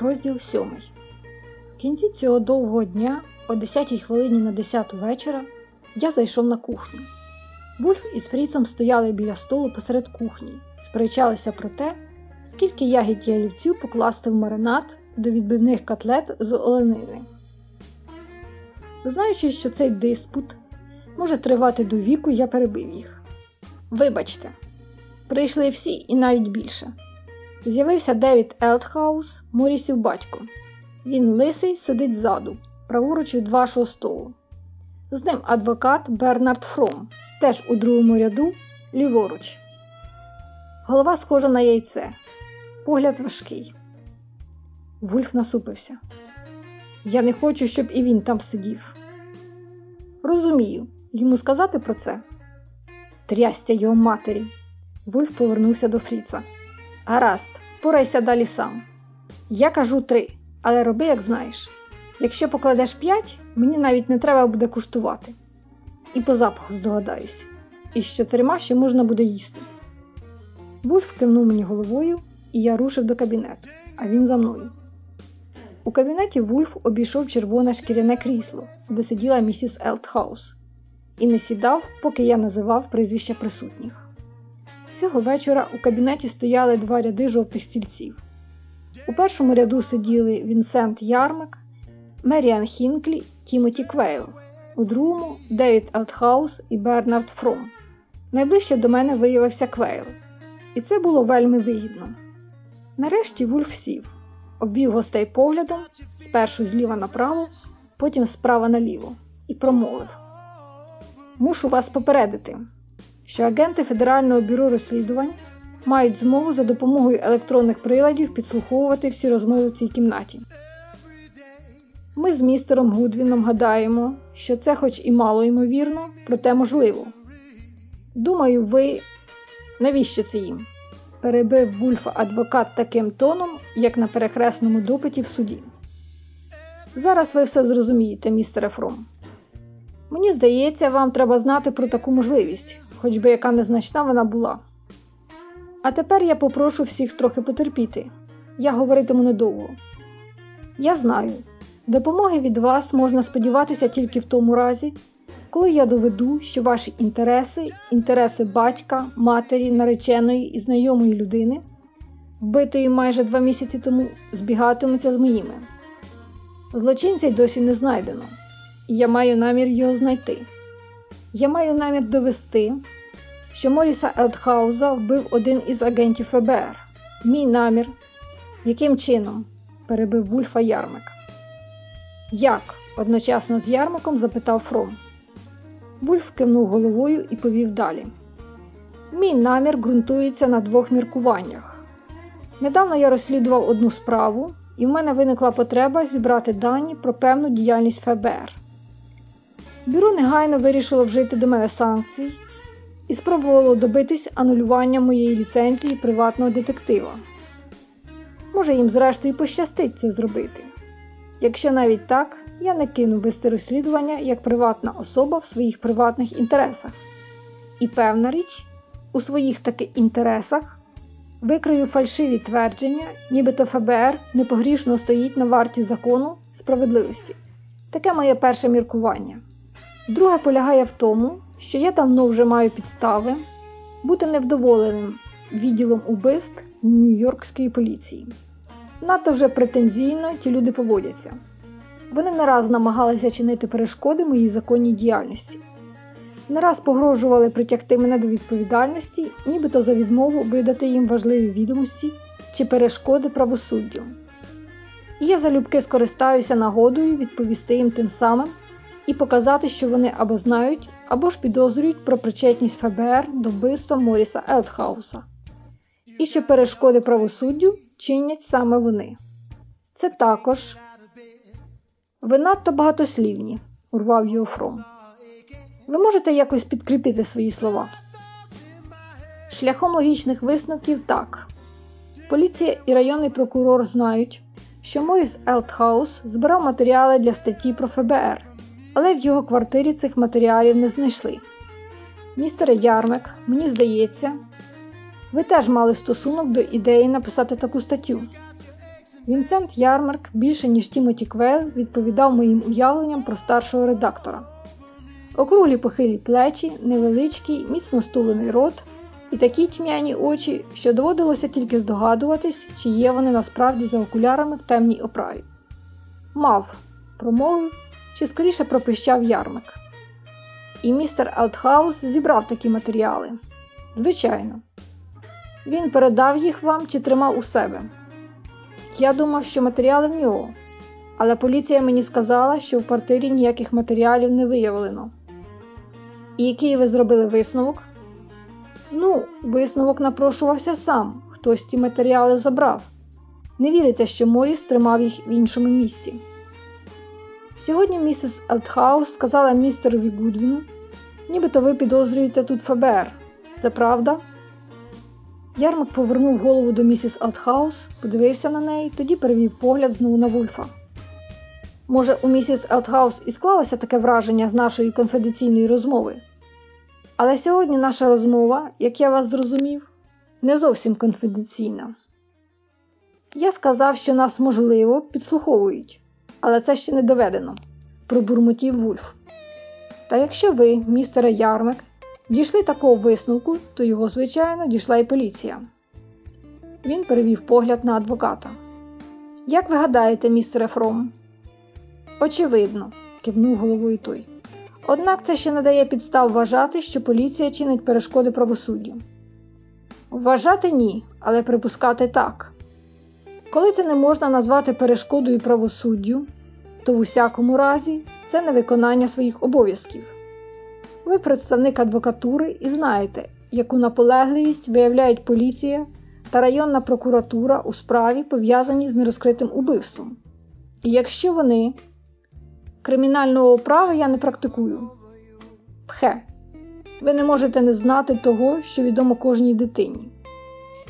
Розділ 7. В кінці цього довгого дня, о 10 хвилині на 10 вечора, я зайшов на кухню. Вульф із Фріцем стояли біля столу посеред кухні, сперечалися про те, скільки ягід і олівців покласти в маринад до відбивних котлет з оленини. Знаючи, що цей диспут може тривати до віку, я перебив їх. Вибачте, прийшли всі і навіть більше. З'явився Девід Елтхаус, Морісів батько. Він лисий сидить ззаду, праворуч від вашого столу. З ним адвокат Бернард Фром, теж у другому ряду, ліворуч. Голова схожа на яйце, погляд важкий. Вульф насупився. Я не хочу, щоб і він там сидів. Розумію, йому сказати про це. Трястя його матері. Вульф повернувся до Фріца. Гаразд, порайся далі сам. Я кажу три, але роби, як знаєш. Якщо покладеш п'ять, мені навіть не треба буде куштувати. І по запаху здогадаюсь, і з чотирма ще можна буде їсти. Вульф кивнув мені головою, і я рушив до кабінету, а він за мною. У кабінеті Вульф обійшов червоне шкіряне крісло, де сиділа місіс Елтхаус, і не сідав, поки я називав прізвища присутніх. Цього вечора у кабінеті стояли два ряди жовтих стільців. У першому ряду сиділи Вінсент Ярмак, Меріан Хінклі, Тімоті Квейл, у другому Девід Елтхаус і Бернард Фром. Найближче до мене виявився Квейл, і це було вельми вигідно. Нарешті Вульф сів, обвів гостей поглядом, спершу зліва направо, потім справа наліво, і промовив: Мушу вас попередити що агенти Федерального бюро розслідувань мають змогу за допомогою електронних приладів підслуховувати всі розмови в цій кімнаті. Ми з містером Гудвіном гадаємо, що це, хоч і мало ймовірно, проте можливо. Думаю, ви навіщо це їм? перебив Вульфа адвокат таким тоном, як на перехресному допиті в суді. Зараз ви все зрозумієте, містере Фром. Мені здається, вам треба знати про таку можливість, хоч би яка незначна вона була. А тепер я попрошу всіх трохи потерпіти. Я говоритиму недовго. Я знаю, допомоги від вас можна сподіватися тільки в тому разі, коли я доведу, що ваші інтереси, інтереси батька, матері, нареченої і знайомої людини, вбитої майже два місяці тому, збігатимуться з моїми. Злочинця й досі не знайдено, і я маю намір його знайти. Я маю намір довести, що Моріса Елтхауза вбив один із агентів ФБР. Мій намір. Яким чином? перебив Вульфа Ярмак. Як? одночасно з Ярмаком запитав Фром. Вульф кивнув головою і повів далі. Мій намір ґрунтується на двох міркуваннях. Недавно я розслідував одну справу, і в мене виникла потреба зібрати дані про певну діяльність ФБР. Бюро негайно вирішило вжити до мене санкцій і спробувало добитись анулювання моєї ліцензії приватного детектива. Може, їм, зрештою, пощастить це зробити. Якщо навіть так, я не кину вести розслідування як приватна особа в своїх приватних інтересах. І певна річ, у своїх таки інтересах викрию фальшиві твердження, нібито ФБР непогрішно стоїть на варті закону справедливості. Таке моє перше міркування. Друге полягає в тому, що я давно вже маю підстави бути невдоволеним відділом убивств Нью-Йоркської поліції. Надто вже претензійно ті люди поводяться. Вони не раз намагалися чинити перешкоди моїй законній діяльності, не раз погрожували притягти мене до відповідальності, нібито за відмову видати їм важливі відомості чи перешкоди правосуддю. І я залюбки скористаюся нагодою відповісти їм тим самим і показати, що вони або знають, або ж підозрюють про причетність ФБР до вбивства Моріса Елтхауса, і що перешкоди правосуддю чинять саме вони. Це також ви надто багатослівні, урвав його Фром. Ви можете якось підкріпити свої слова. Шляхом логічних висновків так. Поліція і районний прокурор знають, що Моріс Елтхаус збирав матеріали для статті про ФБР але в його квартирі цих матеріалів не знайшли. Містере Ярмек, мені здається, ви теж мали стосунок до ідеї написати таку статтю. Вінсент Ярмарк більше ніж Тімоті Квейл відповідав моїм уявленням про старшого редактора. Округлі похилі плечі, невеличкий, міцно стулений рот і такі тьмяні очі, що доводилося тільки здогадуватись, чи є вони насправді за окулярами в темній оправі. Мав, промовив, чи скоріше пропищав Ярмак. І містер Алтхаус зібрав такі матеріали. Звичайно, він передав їх вам чи тримав у себе. Я думав, що матеріали в нього, але поліція мені сказала, що в квартирі ніяких матеріалів не виявлено. І який ви зробили висновок? Ну, висновок напрошувався сам, хтось ті матеріали забрав. Не віриться, що Моріс тримав їх в іншому місці. Сьогодні місіс Алтхаус сказала містерові Гудвіну, нібито ви підозрюєте тут ФБР. Це правда? Ярмак повернув голову до місіс Алтхаус, подивився на неї, тоді перевів погляд знову на Вульфа. Може, у місіс Алтхаус і склалося таке враження з нашої конфіденційної розмови. Але сьогодні наша розмова, як я вас зрозумів, не зовсім конфіденційна. Я сказав, що нас, можливо, підслуховують, але це ще не доведено, пробурмотів Вульф. Та якщо ви, містере Ярмак, дійшли такого висновку, то його, звичайно, дійшла і поліція. Він перевів погляд на адвоката. Як ви гадаєте, містере Фром? Очевидно, кивнув головою той. Однак це ще не дає підстав вважати, що поліція чинить перешкоди правосуддю. Вважати ні, але припускати так. Коли це не можна назвати перешкодою правосуддю, то в усякому разі це не виконання своїх обов'язків. Ви представник адвокатури і знаєте, яку наполегливість виявляють поліція та районна прокуратура у справі, пов'язаній з нерозкритим убивством. І якщо вони кримінального права я не практикую. Пхе, ви не можете не знати того, що відомо кожній дитині.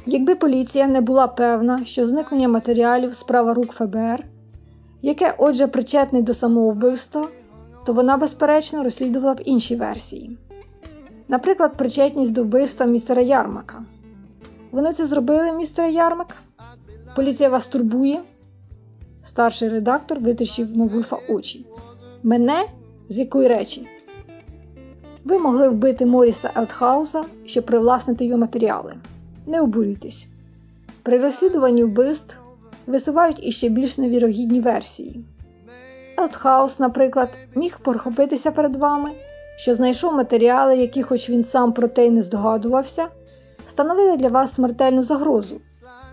Якби поліція не була певна, що зникнення матеріалів справа рук ФБР, яке отже причетний до самовбивства, то вона, безперечно, розслідувала б інші версії. Наприклад, причетність до вбивства містера Ярмака. Вони це зробили, містер Ярмак? Поліція вас турбує? Старший редактор витріщив на Вульфа очі. Мене? З якої речі? Ви могли вбити Моріса Елтхауса, щоб привласнити його матеріали. Не обурюйтесь. При розслідуванні вбивств висувають іще більш невірогідні версії. Елтхаус, наприклад, міг порхопитися перед вами, що знайшов матеріали, які, хоч він сам про те й не здогадувався, становили для вас смертельну загрозу.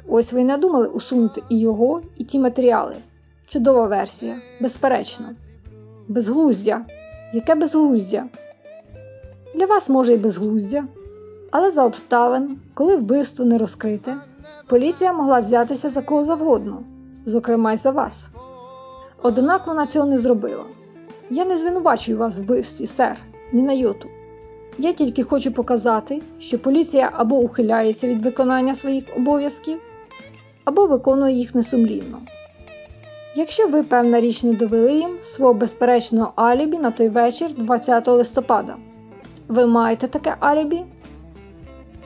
Ось ви й надумали усунути і його, і ті матеріали. Чудова версія, безперечно. Безглуздя. Яке безглуздя? Для вас може й безглуздя, але за обставин, коли вбивство не розкрите, поліція могла взятися за кого завгодно, зокрема й за вас. Однак вона цього не зробила. Я не звинувачую вас в вбивстві, сер, ні на йоту. Я тільки хочу показати, що поліція або ухиляється від виконання своїх обов'язків, або виконує їх несумлінно. Якщо ви, певна річ, не довели їм свого безперечного алібі на той вечір 20 листопада, ви маєте таке алібі?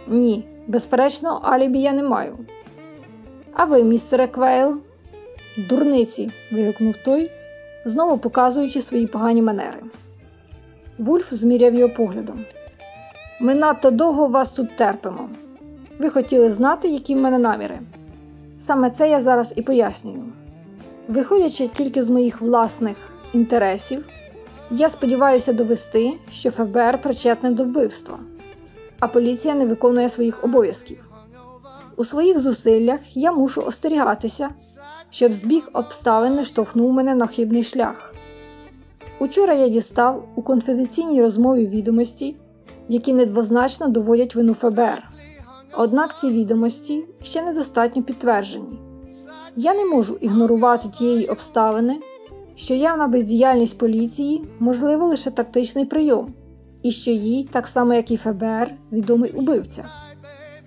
Ні, безперечного алібі я не маю. А ви, містере Квейл? Дурниці. вигукнув той, знову показуючи свої погані манери. Вульф зміряв його поглядом. Ми надто довго вас тут терпимо. Ви хотіли знати, які в мене наміри. Саме це я зараз і пояснюю. Виходячи тільки з моїх власних інтересів, я сподіваюся довести, що ФБР причетне до вбивства, а поліція не виконує своїх обов'язків. У своїх зусиллях я мушу остерігатися, щоб збіг обставин не штовхнув мене на хибний шлях. Учора я дістав у конфіденційній розмові відомості, які недвозначно доводять вину ФБР. Однак ці відомості ще недостатньо підтверджені. Я не можу ігнорувати тієї обставини, що явна бездіяльність поліції можливо лише тактичний прийом, і що їй, так само як і ФБР, відомий убивця.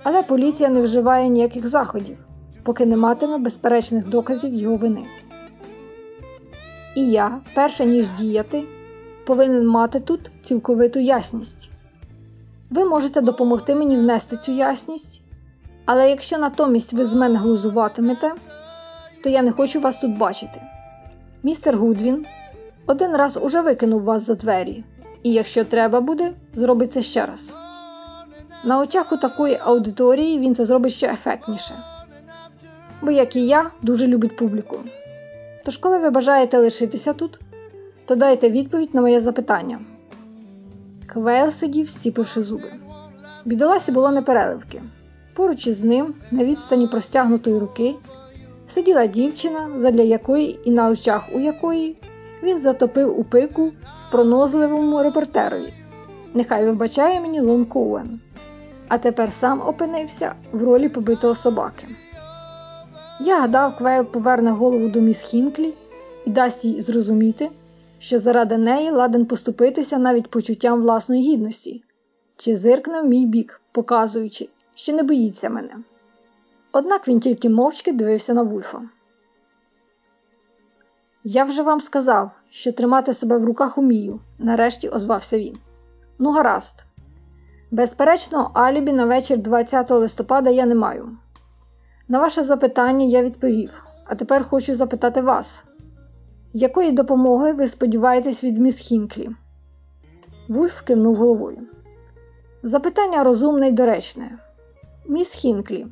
Але поліція не вживає ніяких заходів, поки не матиме безперечних доказів його вини. І я, перше ніж діяти, повинен мати тут цілковиту ясність. Ви можете допомогти мені внести цю ясність, але якщо натомість ви з мене глузуватимете, то я не хочу вас тут бачити. Містер Гудвін один раз уже викинув вас за двері, і якщо треба буде, зробить це ще раз. На очах у такої аудиторії він це зробить ще ефектніше. Бо, як і я, дуже любить публіку. Тож, коли ви бажаєте лишитися тут, то дайте відповідь на моє запитання. Квейл сидів, сціпивши зуби. Бідоласі було не переливки. Поруч із ним, на відстані простягнутої руки, сиділа дівчина, задля якої і на очах у якої він затопив у пику пронозливому репортерові. Нехай вибачає мені Лон Коуен. А тепер сам опинився в ролі побитого собаки. Я гадав, Квейл поверне голову до міс Хінклі і дасть їй зрозуміти, що заради неї ладен поступитися навіть почуттям власної гідності, чи зиркне в мій бік, показуючи, що не боїться мене. Однак він тільки мовчки дивився на Вульфа. Я вже вам сказав, що тримати себе в руках умію, нарешті озвався він. Ну, гаразд. Безперечно, алібі на вечір 20 листопада я не маю. На ваше запитання я відповів, а тепер хочу запитати вас, якої допомоги ви сподіваєтесь від міс Хінклі? Вульф кивнув головою. Запитання розумне й доречне. Міс Хінклі,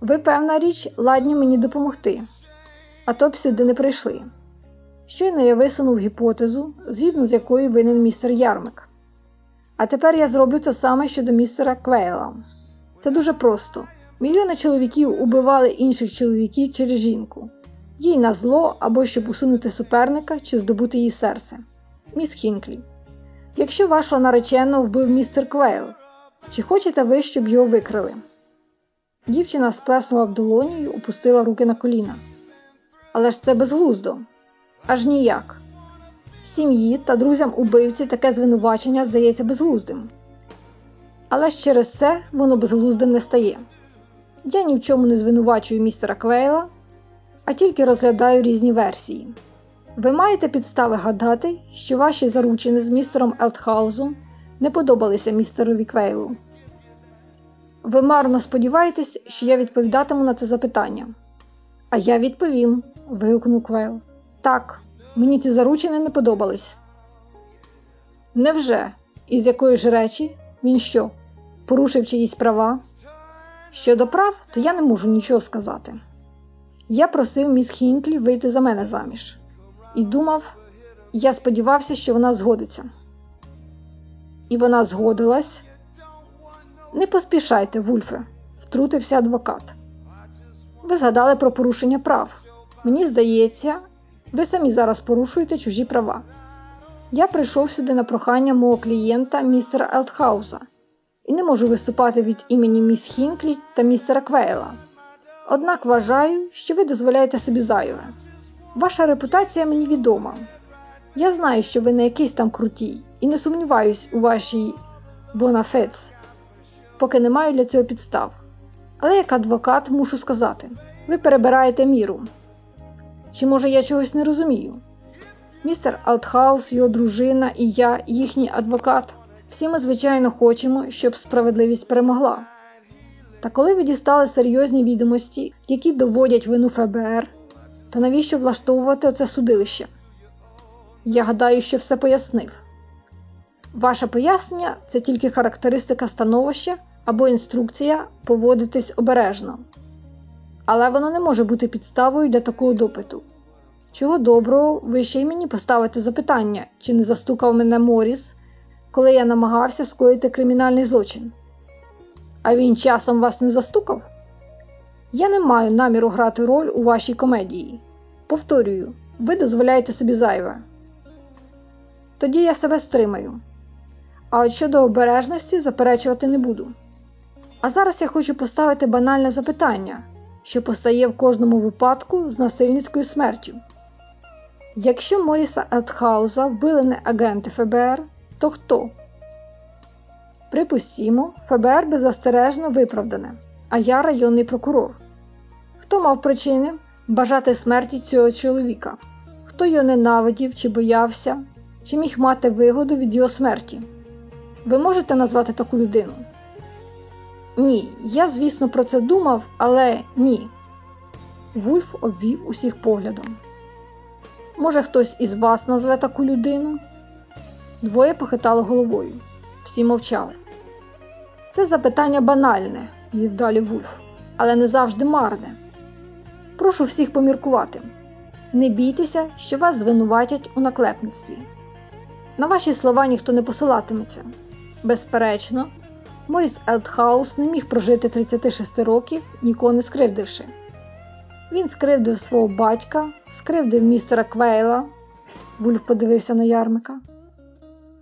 ви, певна річ, ладні мені допомогти, а то б сюди не прийшли. Щойно я висунув гіпотезу, згідно з якою винен містер Ярмик. А тепер я зроблю це саме щодо містера Квейла. Це дуже просто. Мільйони чоловіків убивали інших чоловіків через жінку, їй на зло або щоб усунути суперника чи здобути її серце. Міс Хінклі. Якщо вашого нареченого вбив містер Квейл, чи хочете ви, щоб його викрили? Дівчина сплеснула в долоні й опустила руки на коліна. Але ж це безглуздо. Аж ніяк. Сім'ї та друзям убивці таке звинувачення здається безглуздим. Але ж через це воно безглуздим не стає. Я ні в чому не звинувачую містера Квейла, а тільки розглядаю різні версії. Ви маєте підстави гадати, що ваші заручини з містером Елтхаузом не подобалися містерові Квейлу. Ви марно сподіваєтесь, що я відповідатиму на це запитання. А я відповім, вигукнув Квейл. Так, мені ці заручини не подобались. Невже? Із якої ж речі він що? Порушив чиїсь права? Щодо прав, то я не можу нічого сказати. Я просив міс Хінклі вийти за мене заміж і думав, я сподівався, що вона згодиться. І вона згодилась. Не поспішайте, Вульфе, втрутився адвокат. Ви згадали про порушення прав. Мені здається, ви самі зараз порушуєте чужі права. Я прийшов сюди на прохання мого клієнта містера Елтхауза і не можу виступати від імені міс Хінклі та містера Квейла. Однак вважаю, що ви дозволяєте собі зайве. Ваша репутація мені відома. Я знаю, що ви не якийсь там крутій, і не сумніваюсь у вашій бонафец, поки не маю для цього підстав. Але як адвокат мушу сказати: ви перебираєте міру. Чи може я чогось не розумію? Містер Алтхаус, його дружина і я, їхній адвокат. Всі ми, звичайно, хочемо, щоб справедливість перемогла. Та коли ви дістали серйозні відомості, які доводять вину ФБР, то навіщо влаштовувати оце судилище? Я гадаю, що все пояснив. Ваше пояснення це тільки характеристика становища або інструкція поводитись обережно. Але воно не може бути підставою для такого допиту. Чого доброго, ви ще й мені поставите запитання, чи не застукав мене Моріс, коли я намагався скоїти кримінальний злочин. А він часом вас не застукав? Я не маю наміру грати роль у вашій комедії. Повторюю, ви дозволяєте собі зайве. Тоді я себе стримаю. А от щодо обережності заперечувати не буду. А зараз я хочу поставити банальне запитання, що постає в кожному випадку з насильницькою смертю. Якщо Моріса Елтхауза вбили не агенти ФБР, то хто? Припустімо, ФБР беззастережно виправдане, а я районний прокурор. Хто мав причини бажати смерті цього чоловіка? Хто його ненавидів чи боявся, чи міг мати вигоду від його смерті? Ви можете назвати таку людину? Ні, я, звісно, про це думав, але ні. Вульф обвів усіх поглядом. Може, хтось із вас назве таку людину? Двоє похитали головою. Всі мовчали. Це запитання банальне, вів далі Вульф, але не завжди марне. Прошу всіх поміркувати. Не бійтеся, що вас звинуватять у наклепництві. На ваші слова ніхто не посилатиметься. Безперечно, Моріс Елтхаус не міг прожити 36 років, нікого не скривдивши. Він скривдив свого батька, скривдив містера Квейла, Вульф подивився на ярмика.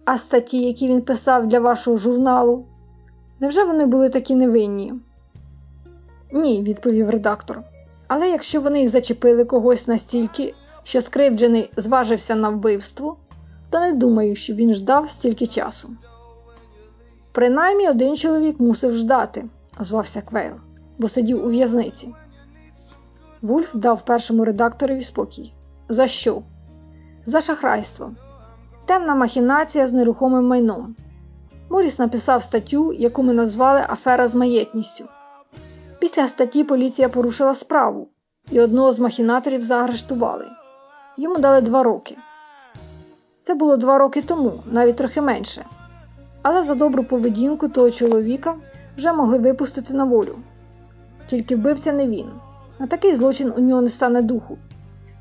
А статті, які він писав для вашого журналу, невже вони були такі невинні? Ні, відповів редактор. Але якщо вони й зачепили когось настільки, що скривджений зважився на вбивство, то не думаю, що він ждав стільки часу. Принаймні один чоловік мусив ждати, озвався Квейл, бо сидів у в'язниці. Вульф дав першому редакторові спокій. За що? За шахрайство. Темна махінація з нерухомим майном. Моріс написав статтю, яку ми назвали Афера з маєтністю. Після статті поліція порушила справу, і одного з махінаторів заарештували. Йому дали два роки. Це було два роки тому, навіть трохи менше. Але за добру поведінку того чоловіка вже могли випустити на волю. Тільки вбивця не він. На такий злочин у нього не стане духу.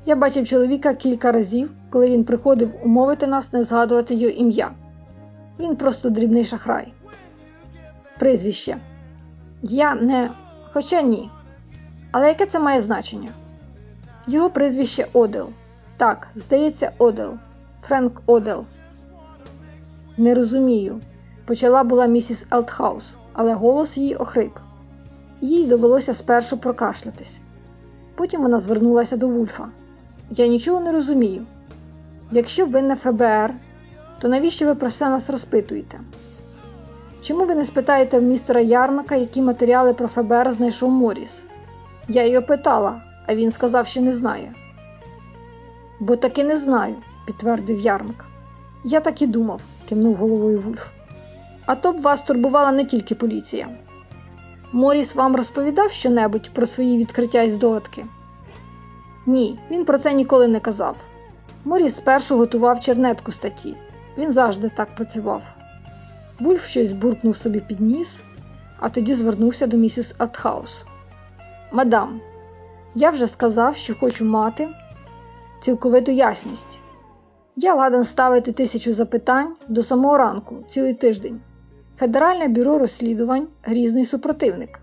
Я бачив чоловіка кілька разів, коли він приходив умовити нас не згадувати його ім'я. Він просто дрібний шахрай. Прізвище. Я не. Хоча ні. Але яке це має значення? Його прізвище Одел. Так, здається, Одел. Френк Одел. Не розумію. Почала була місіс Елтхаус, але голос її охрип. Їй довелося спершу прокашлятись. Потім вона звернулася до Вульфа. Я нічого не розумію. Якщо ви не ФБР, то навіщо ви про все нас розпитуєте? Чому ви не спитаєте в містера Ярмака, які матеріали про ФБР знайшов Моріс? Я його питала, а він сказав, що не знає. Бо таки не знаю, підтвердив Ярмак. Я так і думав, кивнув головою Вульф. А то б вас турбувала не тільки поліція. Моріс вам розповідав щонебудь про свої відкриття і здогадки? Ні, він про це ніколи не казав. Моріс спершу готував чернетку статті. Він завжди так працював. Вульф щось буркнув собі під ніс, а тоді звернувся до місіс Елтхаус. Мадам, я вже сказав, що хочу мати цілковиту ясність. Я ладен ставити тисячу запитань до самого ранку, цілий тиждень. Федеральне бюро розслідувань грізний супротивник.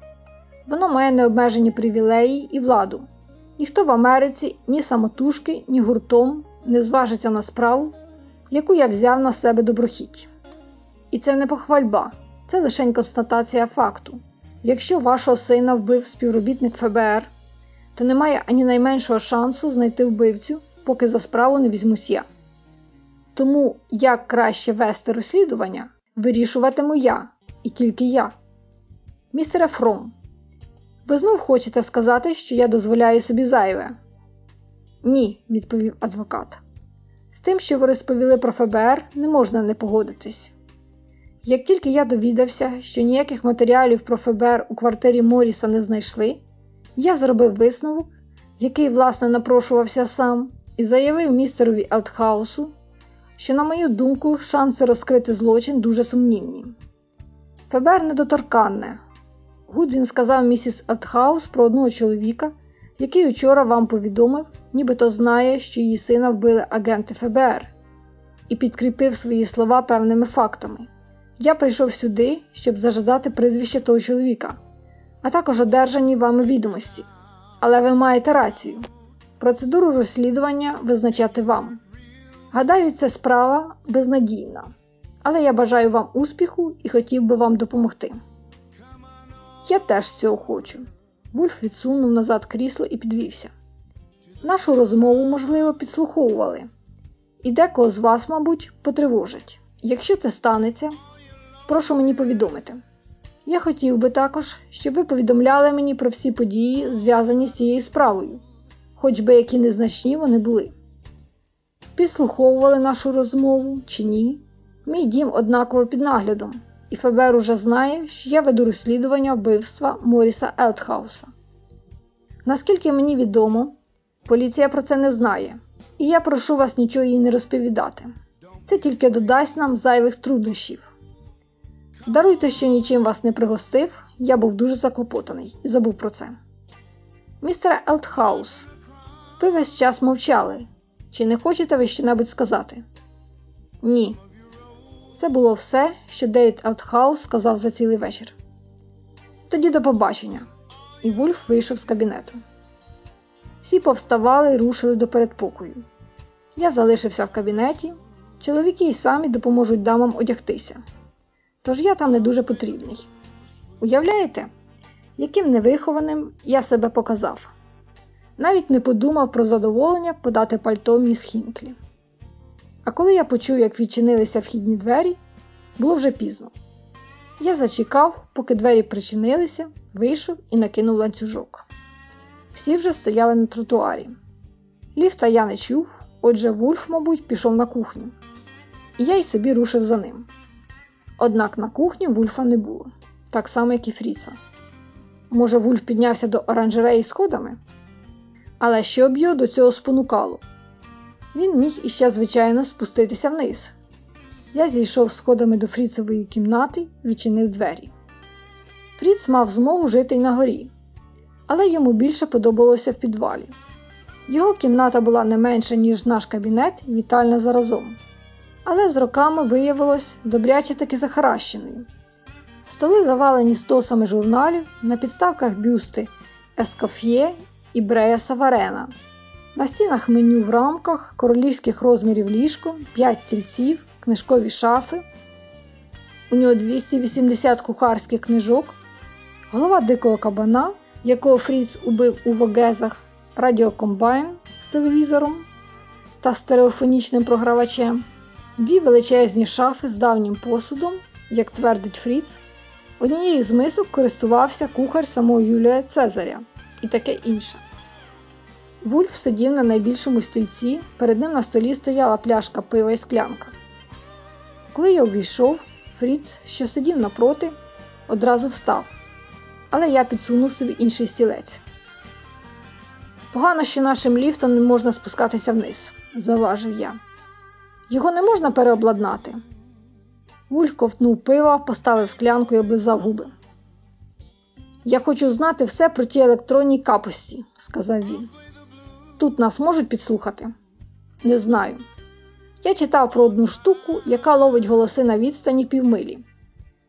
Воно має необмежені привілеї і владу. Ніхто в Америці ні самотужки, ні гуртом не зважиться на справу, яку я взяв на себе доброхіть. І це не похвальба, це лише констатація факту. Якщо вашого сина вбив співробітник ФБР, то немає ані найменшого шансу знайти вбивцю, поки за справу не візьмусь я. Тому як краще вести розслідування, вирішуватиму я і тільки я. Містере Фром, ви знов хочете сказати, що я дозволяю собі зайве? Ні, відповів адвокат. З тим, що ви розповіли про ФБР, не можна не погодитись. Як тільки я довідався, що ніяких матеріалів про ФБР у квартирі Моріса не знайшли, я зробив висновок, який, власне, напрошувався сам, і заявив містерові Елтхаусу, що, на мою думку, шанси розкрити злочин дуже сумнівні. ФБР недоторканне. Гудвін сказав місіс Елтхаус про одного чоловіка, який учора вам повідомив, нібито знає, що її сина вбили агенти ФБР, і підкріпив свої слова певними фактами. Я прийшов сюди, щоб зажадати прізвище того чоловіка, а також одержані вами відомості. Але ви маєте рацію. Процедуру розслідування визначати вам. Гадаю, це справа безнадійна, але я бажаю вам успіху і хотів би вам допомогти. Я теж цього хочу. Вульф відсунув назад крісло і підвівся. Нашу розмову, можливо, підслуховували, і декого з вас, мабуть, потривожить. Якщо це станеться, прошу мені повідомити. Я хотів би також, щоб ви повідомляли мені про всі події, зв'язані з цією справою, хоч би які незначні вони були. Підслуховували нашу розмову чи ні? Мій дім однаково під наглядом, і ФБР уже знає, що я веду розслідування вбивства Моріса Елтхауса. Наскільки мені відомо, поліція про це не знає, і я прошу вас нічого їй не розповідати. Це тільки додасть нам зайвих труднощів. Даруйте, що нічим вас не пригостив, я був дуже заклопотаний і забув про це. Містере Елтхаус, ви весь час мовчали. Чи не хочете ви що-небудь сказати? Ні. Це було все, що Девід Елтхаус сказав за цілий вечір. Тоді до побачення. І Вульф вийшов з кабінету. Всі повставали і рушили до передпокою. Я залишився в кабінеті. Чоловіки й самі допоможуть дамам одягтися. Тож я там не дуже потрібний. Уявляєте, яким невихованим я себе показав? Навіть не подумав про задоволення подати пальто міс Хінклі. А коли я почув, як відчинилися вхідні двері, було вже пізно. Я зачекав, поки двері причинилися, вийшов і накинув ланцюжок. Всі вже стояли на тротуарі. Ліфта я не чув, отже, Вульф, мабуть, пішов на кухню. І я й собі рушив за ним. Однак на кухні Вульфа не було, так само, як і Фріца. Може, Вульф піднявся до оранжереї сходами? Але що б його до цього спонукало? Він міг іще, звичайно, спуститися вниз. Я зійшов сходами до Фріцевої кімнати відчинив двері. Фріц мав змогу жити й на горі, але йому більше подобалося в підвалі. Його кімната була не менша, ніж наш кабінет, вітальна заразом. Але з роками виявилось добряче таки захаращеною. Столи завалені стосами журналів, на підставках бюсти Ескоф'є і Брея Саварена. На стінах меню в рамках, королівських розмірів ліжко, 5 стільців, книжкові шафи. У нього 280 кухарських книжок, голова дикого кабана, якого Фріц убив у Вогезах, радіокомбайн з телевізором та стереофонічним програвачем, дві величезні шафи з давнім посудом, як твердить Фріц. Однією з мисок користувався кухар самого Юлія Цезаря і таке інше. Вульф сидів на найбільшому стільці, перед ним на столі стояла пляшка пива і склянка. Коли я увійшов, Фріц, що сидів напроти, одразу встав, але я підсунув собі інший стілець. Погано, що нашим ліфтом не можна спускатися вниз, заважив я. Його не можна переобладнати. Вульф ковтнув пива, поставив склянку і облизав губи. Я хочу знати все про ті електронні капості, сказав він. Тут нас можуть підслухати? Не знаю. Я читав про одну штуку, яка ловить голоси на відстані півмилі,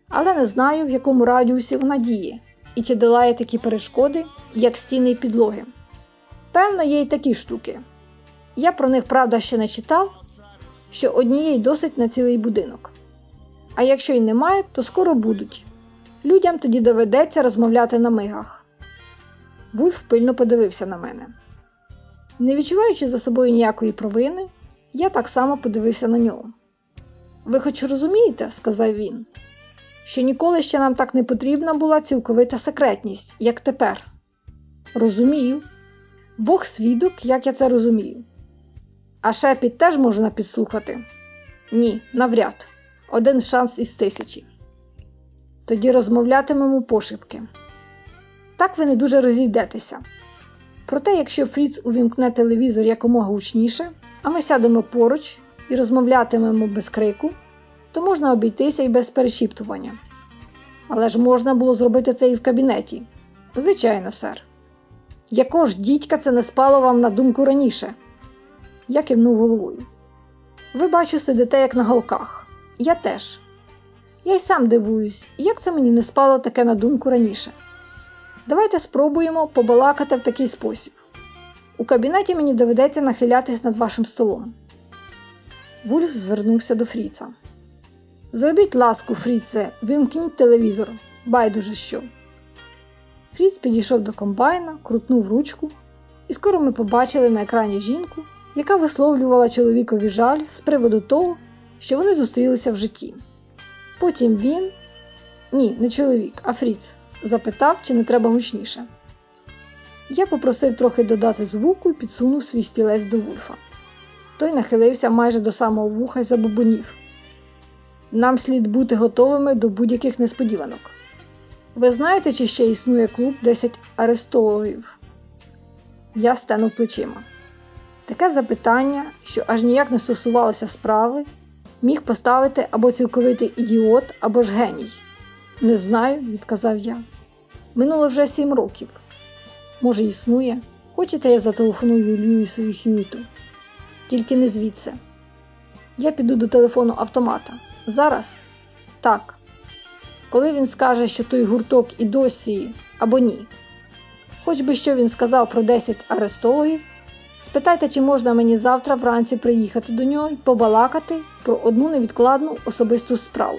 але не знаю, в якому радіусі вона діє і чи долає такі перешкоди, як стіни і підлоги. Певно, є й такі штуки. Я про них, правда, ще не читав, що однієї досить на цілий будинок. А якщо й немає, то скоро будуть. Людям тоді доведеться розмовляти на мигах. Вульф пильно подивився на мене. Не відчуваючи за собою ніякої провини, я так само подивився на нього. Ви хоч розумієте, сказав він, що ніколи ще нам так не потрібна була цілковита секретність, як тепер. Розумію. Бог свідок, як я це розумію. А шепіт теж можна підслухати? Ні, навряд. Один шанс із тисячі. Тоді розмовлятимемо пошепки. Так ви не дуже розійдетеся. Проте, якщо Фріц увімкне телевізор якомога гучніше, а ми сядемо поруч і розмовлятимемо без крику, то можна обійтися і без перешіптування. Але ж можна було зробити це і в кабінеті. Звичайно, сер. Якого ж дідька це не спало вам на думку раніше? Я кивнув головою. Ви, бачу, сидите як на голках. Я теж. Я й сам дивуюсь, як це мені не спало таке на думку раніше. Давайте спробуємо побалакати в такий спосіб. У кабінеті мені доведеться нахилятись над вашим столом. Вульф звернувся до Фріца. Зробіть ласку, Фріце, вимкніть телевізор, байдуже що. Фріц підійшов до комбайна, крутнув ручку, і скоро ми побачили на екрані жінку, яка висловлювала чоловікові жаль з приводу того, що вони зустрілися в житті. Потім він, ні, не чоловік, а Фріц, запитав, чи не треба гучніше. Я попросив трохи додати звуку і підсунув свій стілець до вульфа. Той нахилився майже до самого вуха й забубонів. Нам слід бути готовими до будь-яких несподіванок. Ви знаєте, чи ще існує клуб 10 арестологів? Я стенув плечима. Таке запитання, що аж ніяк не стосувалося справи, міг поставити або цілковитий ідіот, або ж геній. Не знаю, відказав я. Минуло вже сім років. Може, існує. Хочете, я зателефоную Льюісові Хьюіту? Тільки не звідси. Я піду до телефону автомата. Зараз? Так. Коли він скаже, що той гурток і досі або ні. Хоч би що він сказав про 10 арестологів, спитайте, чи можна мені завтра вранці приїхати до нього і побалакати про одну невідкладну особисту справу.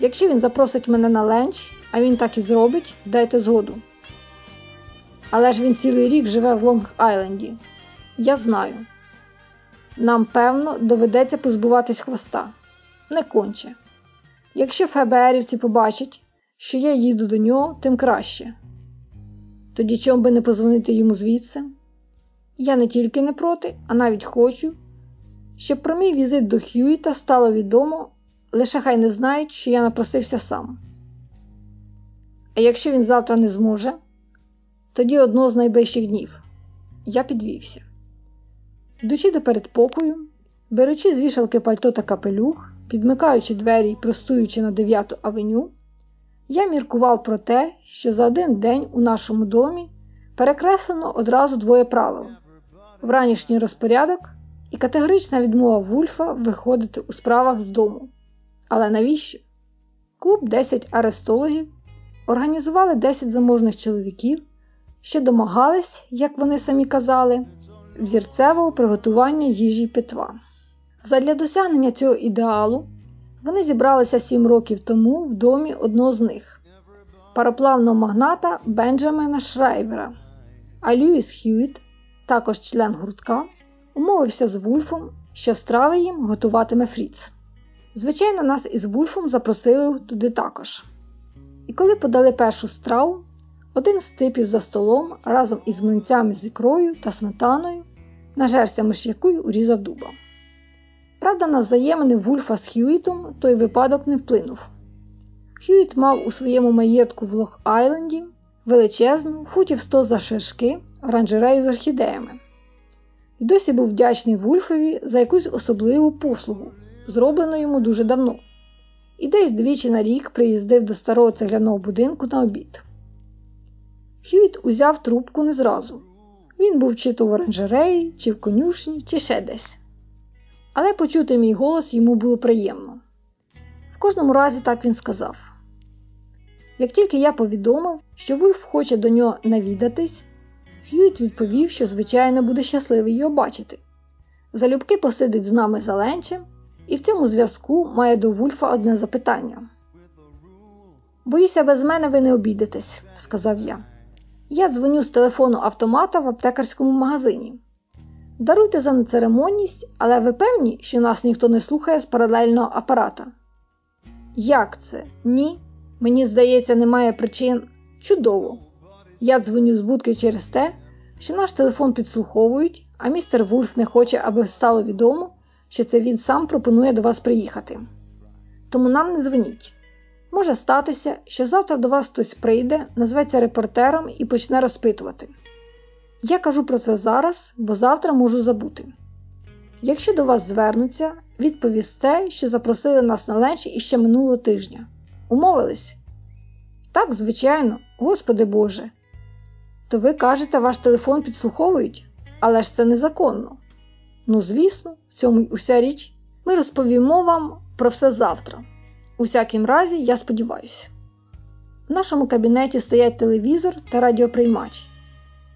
Якщо він запросить мене на ленч, а він так і зробить, дайте згоду. Але ж він цілий рік живе в Лонг-Айленді. Я знаю. Нам, певно, доведеться позбуватись хвоста. Не конче. Якщо ФБРівці побачать, що я їду до нього, тим краще. Тоді чому би не позвонити йому звідси? Я не тільки не проти, а навіть хочу, щоб про мій візит до Хьюіта стало відомо, лише хай не знають, що я напросився сам. А якщо він завтра не зможе, тоді одного з найближчих днів я підвівся. Йдучи до передпокою, беручи з вішалки пальто та капелюх, підмикаючи двері і простуючи на 9 авеню, я міркував про те, що за один день у нашому домі перекреслено одразу двоє правил: вранішній розпорядок і категорична відмова Вульфа виходити у справах з дому. Але навіщо? Клуб 10 арестологів організували 10 заможних чоловіків, що домагались, як вони самі казали, взірцевого приготування їжі питва. Задля досягнення цього ідеалу вони зібралися сім років тому в домі одного з них, пароплавного магната Бенджамена Шрайвера, а Льюіс Хьюіт, також член гуртка, умовився з Вульфом, що страви їм готуватиме Фріц. Звичайно, нас із Вульфом запросили туди також. І коли подали першу страву, один з типів за столом разом із млинцями з ікрою та сметаною нажерся миш'якою урізав дуба. Правда, на взаємини Вульфа з Хьюітом той випадок не вплинув. Хьюіт мав у своєму маєтку в Лох-Айленді величезну, футів сто за шишки, оранжерею з орхідеями. І досі був вдячний Вульфові за якусь особливу послугу, зроблену йому дуже давно, і десь двічі на рік приїздив до старого цегляного будинку на обід. Хьюіт узяв трубку не зразу. Він був чи то в оранжереї, чи в конюшні, чи ще десь. Але почути мій голос йому було приємно. В кожному разі так він сказав. Як тільки я повідомив, що Вульф хоче до нього навідатись, Хьюіт відповів, що, звичайно, буде щасливий його бачити. Залюбки посидить з нами за ленчем, і в цьому зв'язку має до Вульфа одне запитання. Боюся, без мене ви не обійдетесь, сказав я. Я дзвоню з телефону автомата в аптекарському магазині. Даруйте за нецеремонність, але ви певні, що нас ніхто не слухає з паралельного апарата? Як це? Ні? Мені здається, немає причин. Чудово. Я дзвоню з будки через те, що наш телефон підслуховують, а містер Вульф не хоче, аби стало відомо, що це він сам пропонує до вас приїхати. Тому нам не дзвоніть. Може статися, що завтра до вас хтось прийде, назветься репортером і почне розпитувати. Я кажу про це зараз, бо завтра можу забути. Якщо до вас звернуться, відповісте, що запросили нас на ленч іще минулого тижня. Умовились? Так, звичайно, Господи Боже. То ви кажете, ваш телефон підслуховують, але ж це незаконно. Ну, звісно, в цьому й уся річ. Ми розповімо вам про все завтра. У всякім разі, я сподіваюся. В нашому кабінеті стоять телевізор та радіоприймач.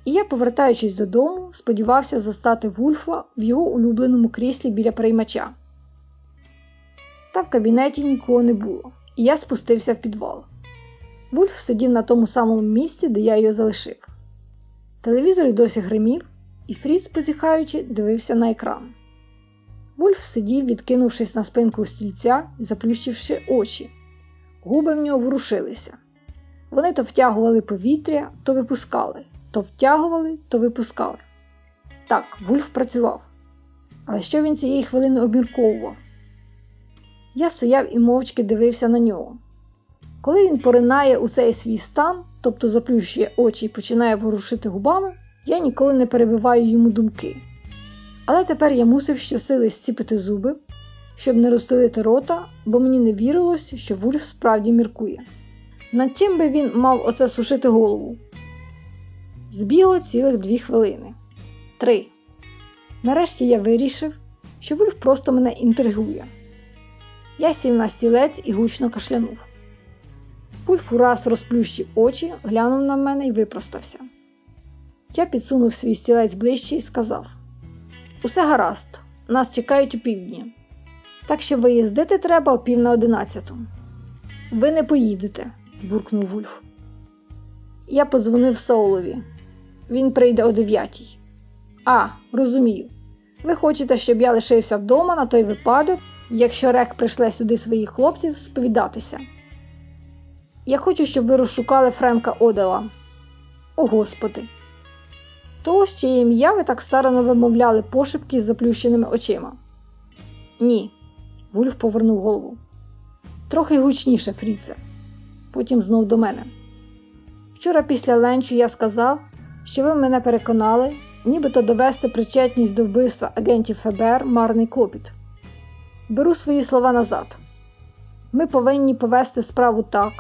І я, повертаючись додому, сподівався застати Вульфа в його улюбленому кріслі біля приймача. Та в кабінеті нікого не було, і я спустився в підвал. Вульф сидів на тому самому місці, де я його залишив. Телевізор й досі гримів, і Фріц, позіхаючи, дивився на екран. Вульф сидів, відкинувшись на спинку стільця і заплющивши очі. Губи в нього ворушилися. Вони то втягували повітря, то випускали, то втягували, то випускали. Так, Вульф працював. Але що він цієї хвилини обмірковував? Я стояв і мовчки дивився на нього. Коли він поринає у цей свій стан, тобто заплющує очі і починає ворушити губами, Я ніколи не перебиваю йому думки. Але тепер я мусив щосили зціпити зуби, щоб не розтулити рота, бо мені не вірилось, що Вульф справді міркує. Над чим би він мав оце сушити голову? Збігло цілих дві хвилини. Три. Нарешті я вирішив, що Вульф просто мене інтригує. Я сів на стілець і гучно кашлянув. Вульф ураз розплющив очі, глянув на мене і випростався. Я підсунув свій стілець ближче і сказав: Усе гаразд, нас чекають у півдні. Так що виїздити треба о пів на одинадцяту. Ви не поїдете, буркнув Вульф. Я подзвонив Соулові. Він прийде о дев'ятій. А, розумію. Ви хочете, щоб я лишився вдома на той випадок, якщо рек прийшле сюди своїх хлопців сповідатися. Я хочу, щоб ви розшукали Френка Одела. О Господи! З чиє ім'я ви так старано вимовляли пошепки з заплющеними очима. Ні, Вульф повернув голову. Трохи гучніше, Фріце. Потім знов до мене. Вчора після ленчу я сказав, що ви мене переконали, нібито довести причетність до вбивства агентів ФБР марний клопіт. Беру свої слова назад. Ми повинні повести справу так,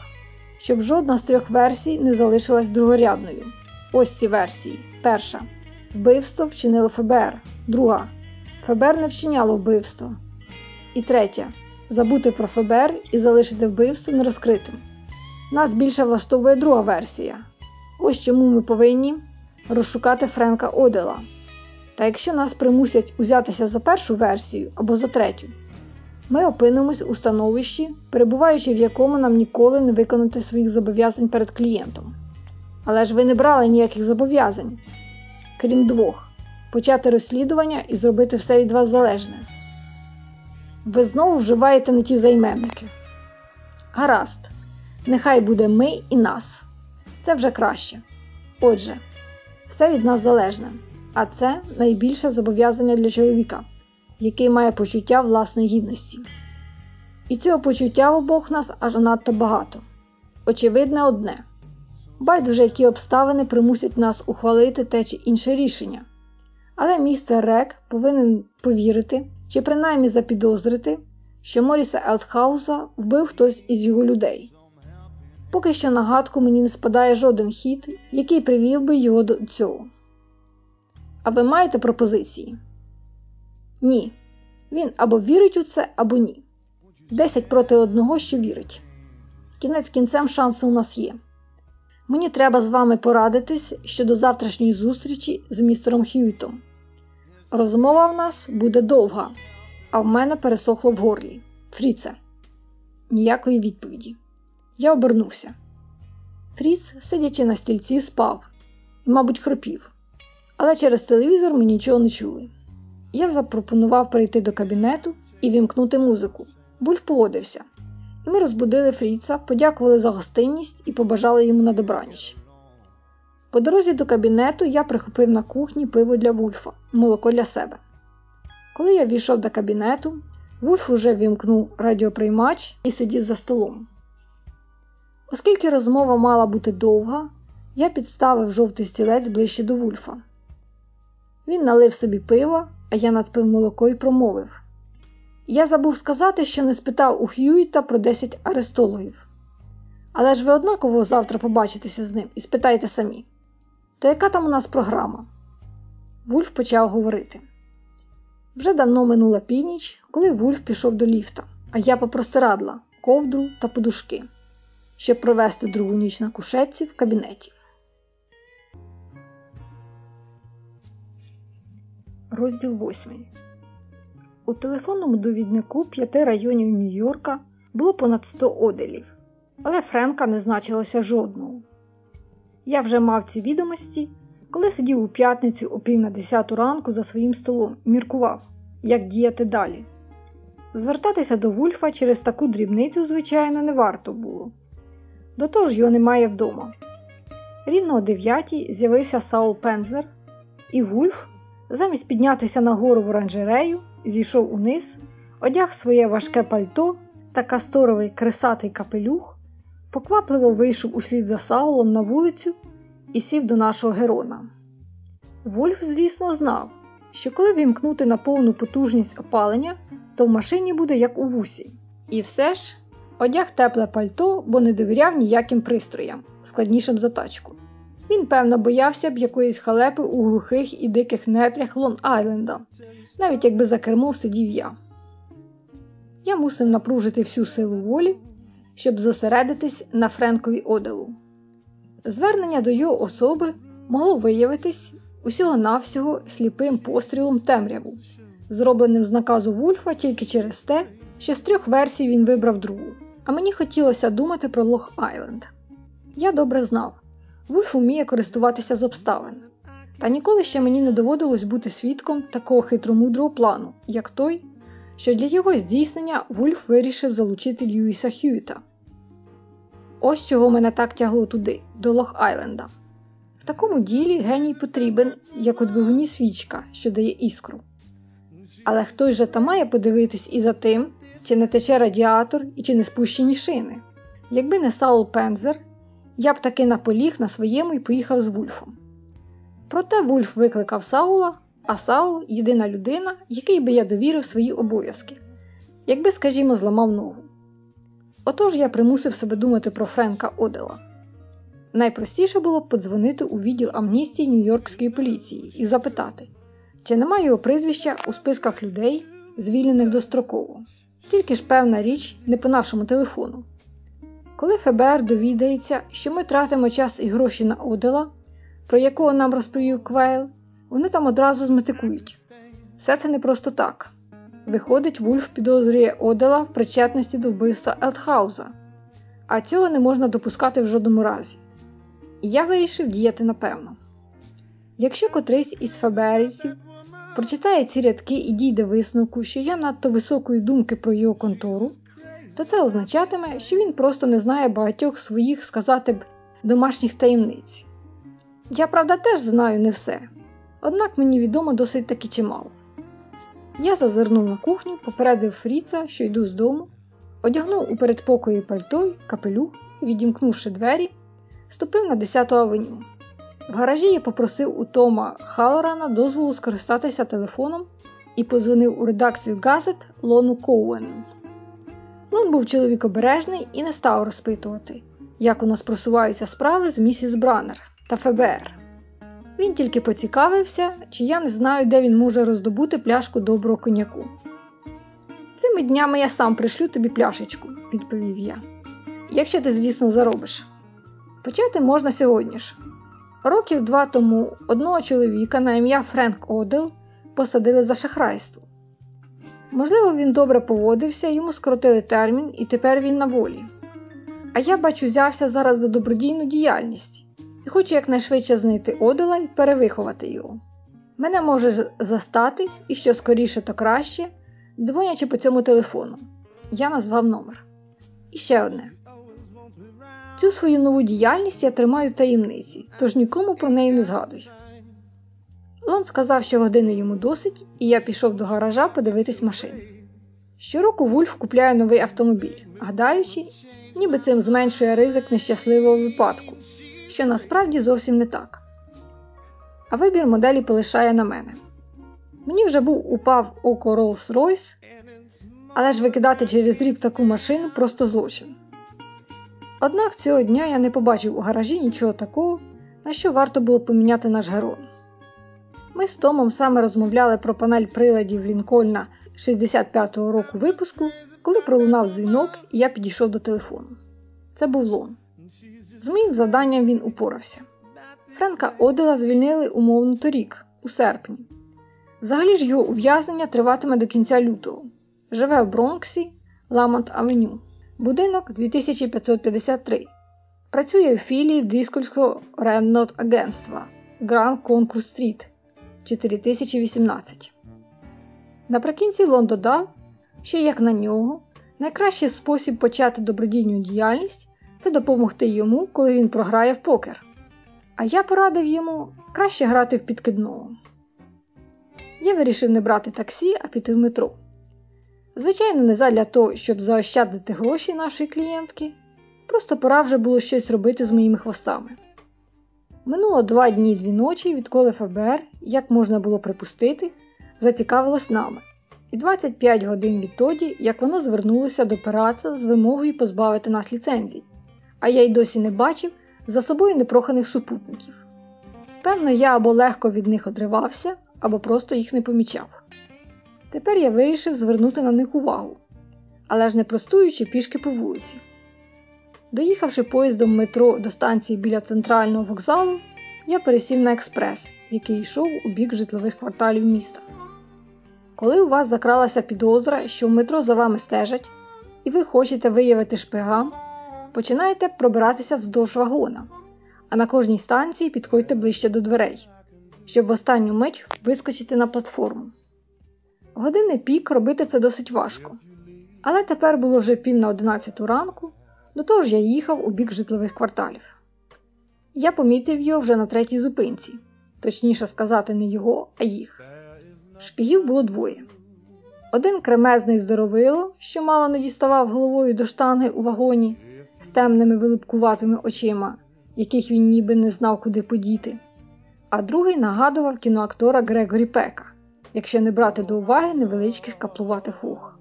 щоб жодна з трьох версій не залишилась другорядною. Ось ці версії. Перша. Вбивство вчинило ФБР. Друга. ФБР не вчиняло вбивство. І третя. Забути про ФБР і залишити вбивство нерозкритим. Нас більше влаштовує друга версія. Ось чому ми повинні розшукати Френка Одела. Та якщо нас примусять узятися за першу версію або за третю, ми опинимось у становищі, перебуваючи в якому нам ніколи не виконати своїх зобов'язань перед клієнтом. Але ж ви не брали ніяких зобов'язань, крім двох почати розслідування і зробити все від вас залежне. Ви знову вживаєте не ті займенники. Гаразд, нехай буде ми і нас. Це вже краще. Отже, все від нас залежне, а це найбільше зобов'язання для чоловіка, який має почуття власної гідності. І цього почуття в обох нас аж надто багато. Очевидне одне байдуже, які обставини примусять нас ухвалити те чи інше рішення. Але містер Рек повинен повірити чи принаймні запідозрити, що Моріса Елтхауза вбив хтось із його людей. Поки що на гадку мені не спадає жоден хід, який привів би його до цього. А ви маєте пропозиції? Ні. Він або вірить у це, або ні. Десять проти одного, що вірить. Кінець кінцем шанси у нас є. Мені треба з вами порадитись щодо завтрашньої зустрічі з містером Хьюітом. Розмова в нас буде довга, а в мене пересохло в горлі. Фріце. Ніякої відповіді. Я обернувся. Фріц, сидячи на стільці, спав мабуть, хропів, але через телевізор ми нічого не чули. Я запропонував перейти до кабінету і вімкнути музику. Бульф погодився, і ми розбудили Фріца, подякували за гостинність і побажали йому на добраніч. По дорозі до кабінету я прихопив на кухні пиво для Вульфа, молоко для себе. Коли я війшов до кабінету, Вульф уже вімкнув радіоприймач і сидів за столом. Оскільки розмова мала бути довга, я підставив жовтий стілець ближче до Вульфа. Він налив собі пиво, а я надпив молоко і промовив. Я забув сказати, що не спитав у Хьюіта про 10 арестологів. Але ж ви однаково завтра побачитеся з ним і спитаєте самі. То яка там у нас програма? Вульф почав говорити. Вже давно минула північ, коли Вульф пішов до ліфта, а я попростирадла ковдру та подушки щоб провести другу ніч на кушетці в кабінеті. Розділ 8. У телефонному довіднику п'яти районів Нью-Йорка було понад 100 оделів, але Френка не значилося жодного. Я вже мав ці відомості, коли сидів у п'ятницю о пів на десяту ранку за своїм столом міркував, як діяти далі. Звертатися до Вульфа через таку дрібницю, звичайно, не варто було. До того ж його немає вдома. Рівно о дев'ятій з'явився Саул Пензер, і Вульф, замість піднятися на гору в оранжерею, зійшов униз, одяг своє важке пальто та касторовий кресатий капелюх, поквапливо вийшов услід за Саулом на вулицю і сів до нашого Герона. Вольф, звісно, знав, що коли вімкнути на повну потужність опалення, то в машині буде як у вусі. І все ж одяг тепле пальто, бо не довіряв ніяким пристроям, складнішим за тачку. Він, певно, боявся б якоїсь халепи у глухих і диких нетрях Лон Айленда, навіть якби за кермом сидів я. Я мусив напружити всю силу волі, щоб зосередитись на Френкові Оделу. Звернення до його особи могло виявитись усього-навсього сліпим пострілом темряву, зробленим з наказу Вульфа тільки через те, що з трьох версій він вибрав другу, а мені хотілося думати про Лох Айленд. Я добре знав, Вульф уміє користуватися з обставин, та ніколи ще мені не доводилось бути свідком такого хитромудрого плану, як той, що для його здійснення Вульф вирішив залучити Льюіса Хьюіта. Ось чого мене так тягло туди, до Лох Айленда. В такому ділі геній потрібен, як у двигуні свічка, що дає іскру. Але хтось же та має подивитись і за тим, чи не тече радіатор і чи не спущені шини. Якби не Саул Пензер, я б таки наполіг на своєму і поїхав з Вульфом. Проте Вульф викликав Саула, а Саул єдина людина, якій би я довірив свої обов'язки, якби, скажімо, зламав ногу. Отож я примусив себе думати про Френка Одела. Найпростіше було б подзвонити у відділ амністії Нью-Йоркської поліції і запитати, чи немає його прізвища у списках людей, звільнених достроково. Тільки ж певна річ не по нашому телефону. Коли ФБР довідається, що ми тратимо час і гроші на Одела, про якого нам розповів Квейл, вони там одразу зметикують. Все це не просто так. Виходить, Вульф підозрює Одела в причетності до вбивства Елтхауза, а цього не можна допускати в жодному разі. І я вирішив діяти напевно. Якщо котрийсь із ФБРівців прочитає ці рядки і дійде висновку, що я надто високої думки про його контору, то це означатиме, що він просто не знає багатьох своїх, сказати б, домашніх таємниць. Я, правда, теж знаю не все, однак мені відомо досить таки чимало. Я зазирнув на кухню, попередив Фріца, що йду з дому, одягнув у передпокої пальто капелюх і, відімкнувши двері, ступив на 10-ту авеню. В гаражі я попросив у Тома Халорана дозволу скористатися телефоном і позвонив у редакцію газет Лону Коуену. Лон був чоловік обережний і не став розпитувати, як у нас просуваються справи з місіс Бранер та ФБР. Він тільки поцікавився, чи я не знаю, де він може роздобути пляшку доброго коньяку. Цими днями я сам пришлю тобі пляшечку, відповів я. Якщо ти, звісно, заробиш. Почати можна сьогодні ж. Років два тому одного чоловіка на ім'я Френк Одел посадили за шахрайство. Можливо, він добре поводився, йому скоротили термін, і тепер він на волі. А я, бачу, взявся зараз за добродійну діяльність і хочу якнайшвидше знайти Одела і перевиховати його. Мене може застати, і що скоріше, то краще, дзвонячи по цьому телефону. Я назвав номер. І ще одне. Цю свою нову діяльність я тримаю в таємниці, тож нікому про неї не згадуй. Лон сказав, що години йому досить, і я пішов до гаража подивитись машини. Щороку Вульф купляє новий автомобіль, гадаючи, ніби цим зменшує ризик нещасливого випадку, що насправді зовсім не так. А вибір моделі полишає на мене. Мені вже був упав око Rolls-Royce, але ж викидати через рік таку машину просто злочин. Однак цього дня я не побачив у гаражі нічого такого, на що варто було поміняти наш герой. Ми з Томом саме розмовляли про панель приладів Лінкольна 65-го року випуску, коли пролунав дзвінок, і я підійшов до телефону. Це був Лон. З моїм завданням він упорався. Френка Одела звільнили умовно торік, у серпні. Взагалі ж його ув'язнення триватиме до кінця лютого. Живе в Бронксі, Ламонт Авеню. Будинок 2553. Працює в філії Дрискольського рентного агентства Гранд Конкорс Стріт 4018. Наприкінці Лон додав, що, як на нього, найкращий спосіб почати добродійну діяльність це допомогти йому, коли він програє в покер. А я порадив йому краще грати в підкидного. Я вирішив не брати таксі, а піти в метро. Звичайно, не задля того, щоб заощадити гроші нашої клієнтки, просто пора вже було щось робити з моїми хвостами. Минуло два дні дві ночі, відколи ФБР, як можна було припустити, зацікавилось нами, і 25 годин відтоді, як воно звернулося до пираца з вимогою позбавити нас ліцензій, а я й досі не бачив за собою непроханих супутників. Певно, я або легко від них одривався, або просто їх не помічав. Тепер я вирішив звернути на них увагу, але ж не простуючи пішки по вулиці. Доїхавши поїздом метро до станції біля центрального вокзалу, я пересів на експрес, який йшов у бік житлових кварталів міста. Коли у вас закралася підозра, що в метро за вами стежать, і ви хочете виявити шпигам, починайте пробиратися вздовж вагона, а на кожній станції підходьте ближче до дверей, щоб в останню мить вискочити на платформу. Години пік робити це досить важко, але тепер було вже пів на одинадцяту ранку. До того ж я їхав у бік житлових кварталів. Я помітив його вже на третій зупинці, точніше сказати, не його, а їх. Шпігів було двоє. Один кремезний здоровило, що мало не діставав головою до штанги у вагоні з темними вилипкуватими очима, яких він ніби не знав, куди подіти, а другий нагадував кіноактора Грегорі Пека, якщо не брати до уваги невеличких каплуватих вух.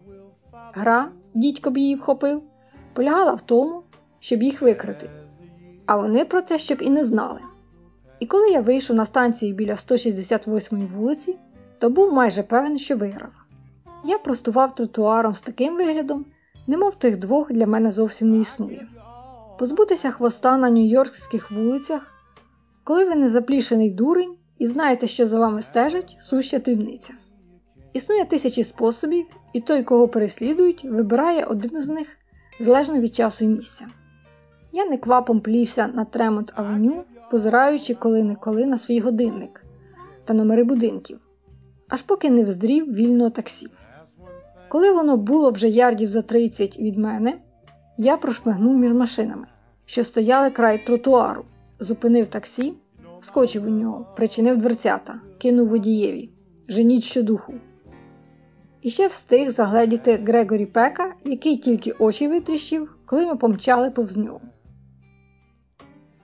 Гра, дідько б її вхопив полягала в тому, щоб їх викрити, а вони про це щоб і не знали. І коли я вийшов на станції біля 168 ї вулиці, то був майже певен, що виграв. Я простував тротуаром з таким виглядом, немов тих двох для мене зовсім не існує. Позбутися хвоста на нью-йоркських вулицях, коли ви не заплішений дурень і знаєте, що за вами стежать, суща таємниця. Існує тисячі способів, і той, кого переслідують, вибирає один з них залежно від часу і місця. Я неквапом плівся на Тремонт Авеню, позираючи коли-неколи на свій годинник та номери будинків, аж поки не вздрів вільного таксі. Коли воно було вже ярдів за 30 від мене, я прошмигнув між машинами, що стояли край тротуару, зупинив таксі, скочив у нього, причинив дверцята, кинув водієві, женіть щодуху. І ще встиг загледіти Грегорі Пека, який тільки очі витріщив, коли ми помчали повз нього.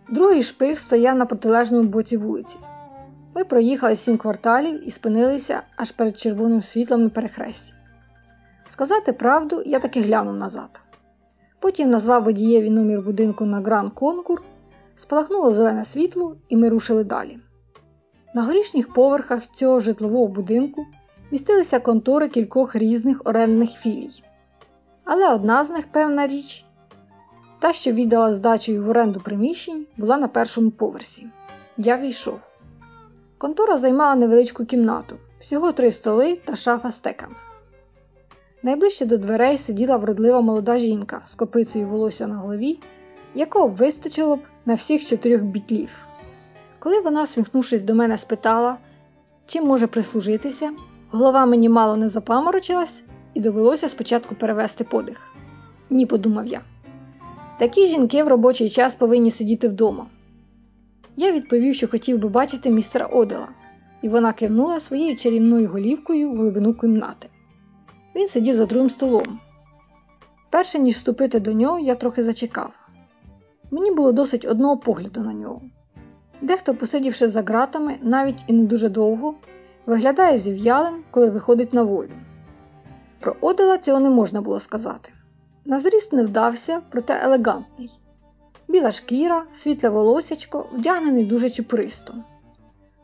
Другий шпиг стояв на протилежному боці вулиці. Ми проїхали сім кварталів і спинилися аж перед червоним світлом на перехресті. Сказати правду, я таки глянув назад. Потім назвав водієві номер будинку на Гран Конкур, спалахнуло зелене світло, і ми рушили далі. На горішніх поверхах цього житлового будинку містилися контори кількох різних орендних філій. Але одна з них, певна річ, та, що віддала здачею в оренду приміщень, була на першому поверсі. Я війшов. Контора займала невеличку кімнату, всього три столи та шафа з теками. Найближче до дверей сиділа вродлива молода жінка з копицею волосся на голові, якого вистачило б на всіх чотирьох бітлів. Коли вона, всміхнувшись до мене, спитала, чим може прислужитися, Голова мені мало не запаморочилась, і довелося спочатку перевести подих. Ні, подумав я. Такі жінки в робочий час повинні сидіти вдома. Я відповів, що хотів би бачити містера Одела, і вона кивнула своєю чарівною голівкою в глибину кімнати. Він сидів за другим столом. Перше ніж вступити до нього, я трохи зачекав. Мені було досить одного погляду на нього. Дехто, посидівши за ґратами, навіть і не дуже довго, виглядає зів'ялим, коли виходить на волю. Про одела цього не можна було сказати. На зріст не вдався, проте елегантний. Біла шкіра, світле волосячко, вдягнений дуже чупористо.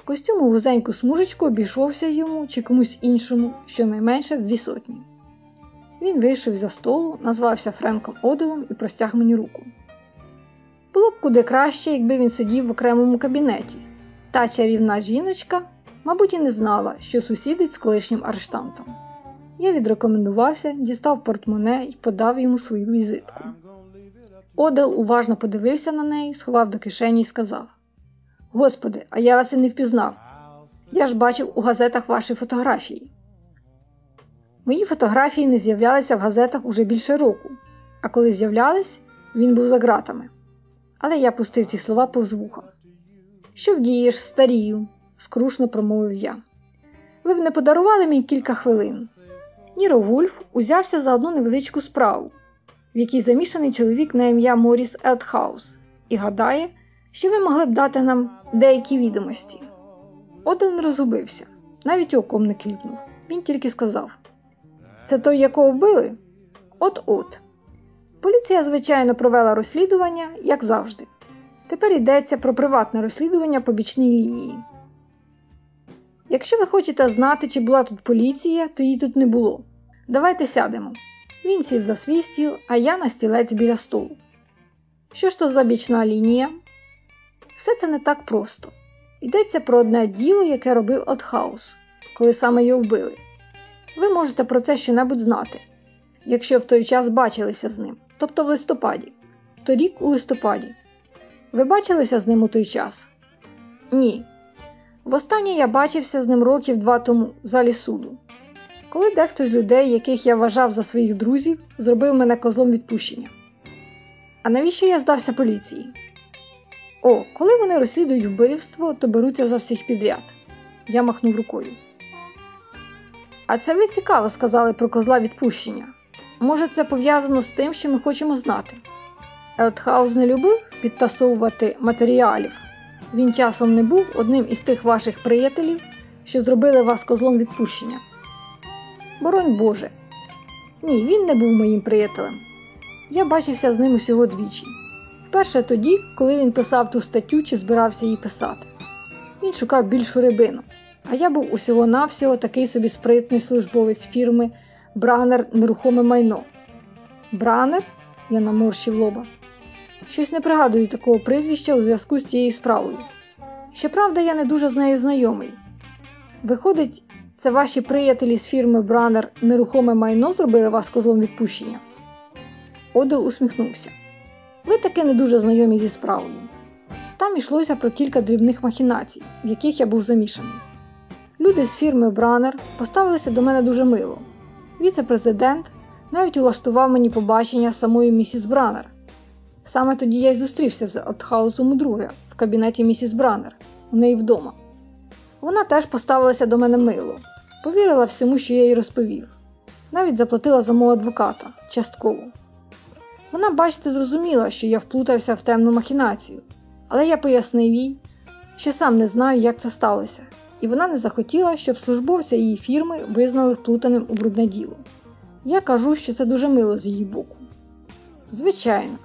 Костюм у вузеньку смужечку обійшовся йому чи комусь іншому, щонайменше в дві сотні. Він вийшов за столу, назвався Френком Оделом і простяг мені руку. Було б куди краще, якби він сидів в окремому кабінеті. Та чарівна жіночка Мабуть, і не знала, що сусідить з колишнім арештантом. Я відрекомендувався, дістав портмоне і подав йому свою візитку. Одел уважно подивився на неї, сховав до кишені і сказав: Господи, а я вас і не впізнав. Я ж бачив у газетах ваші фотографії. Мої фотографії не з'являлися в газетах уже більше року, а коли з'являлись, він був за ґратами. Але я пустив ці слова повз вуха. Що вдієш, старію? Скрушно промовив я. Ви б не подарували мені кілька хвилин. Ніро Вульф узявся за одну невеличку справу, в якій замішаний чоловік на ім'я Моріс Елтхаус, і гадає, що ви могли б дати нам деякі відомості. Один розгубився, навіть оком не кліпнув. Він тільки сказав: Це той, якого вбили? От-от. Поліція, звичайно, провела розслідування, як завжди. Тепер йдеться про приватне розслідування по бічній лінії. Якщо ви хочете знати, чи була тут поліція, то її тут не було. Давайте сядемо. Він сів за свій стіл, а я на стілець біля столу. Що ж то за бічна лінія? Все це не так просто. Йдеться про одне діло, яке робив Отхаус, коли саме його вбили. Ви можете про це щонебудь знати, якщо в той час бачилися з ним, тобто в листопаді, торік у листопаді. Ви бачилися з ним у той час? Ні. Востаннє я бачився з ним років два тому в залі суду, коли дехто з людей, яких я вважав за своїх друзів, зробив мене козлом відпущення. А навіщо я здався поліції? О, коли вони розслідують вбивство, то беруться за всіх підряд. Я махнув рукою. А це ви цікаво сказали про козла відпущення. Може, це пов'язано з тим, що ми хочемо знати. Елтхаус не любив підтасовувати матеріалів. Він часом не був одним із тих ваших приятелів, що зробили вас козлом відпущення. Боронь Боже. Ні, він не був моїм приятелем. Я бачився з ним усього двічі. Вперше тоді, коли він писав ту статтю чи збирався її писати. Він шукав більшу рибину, а я був усього-навсього такий собі спритний службовець фірми Бранер нерухоме майно. Бранер? Я наморщив лоба. Щось не пригадую такого прізвища у зв'язку з цією справою. Щоправда, я не дуже з нею знайомий. Виходить, це ваші приятелі з фірми Бранер нерухоме майно зробили вас козлом відпущення? Одел усміхнувся. Ви таки не дуже знайомі зі справою. Там йшлося про кілька дрібних махінацій, в яких я був замішаний. Люди з фірми Бранер поставилися до мене дуже мило. Віце-президент навіть улаштував мені побачення самої місіс Бранер. Саме тоді я й зустрівся з Алтхаусом удруге в кабінеті місіс Бранер, у неї вдома. Вона теж поставилася до мене мило, повірила всьому, що я їй розповів, навіть заплатила за мого адвоката частково. Вона, бачите, зрозуміла, що я вплутався в темну махінацію, але я пояснив їй, що сам не знаю, як це сталося, і вона не захотіла, щоб службовця її фірми визнали вплутаним у брудне діло. Я кажу, що це дуже мило з її боку. Звичайно.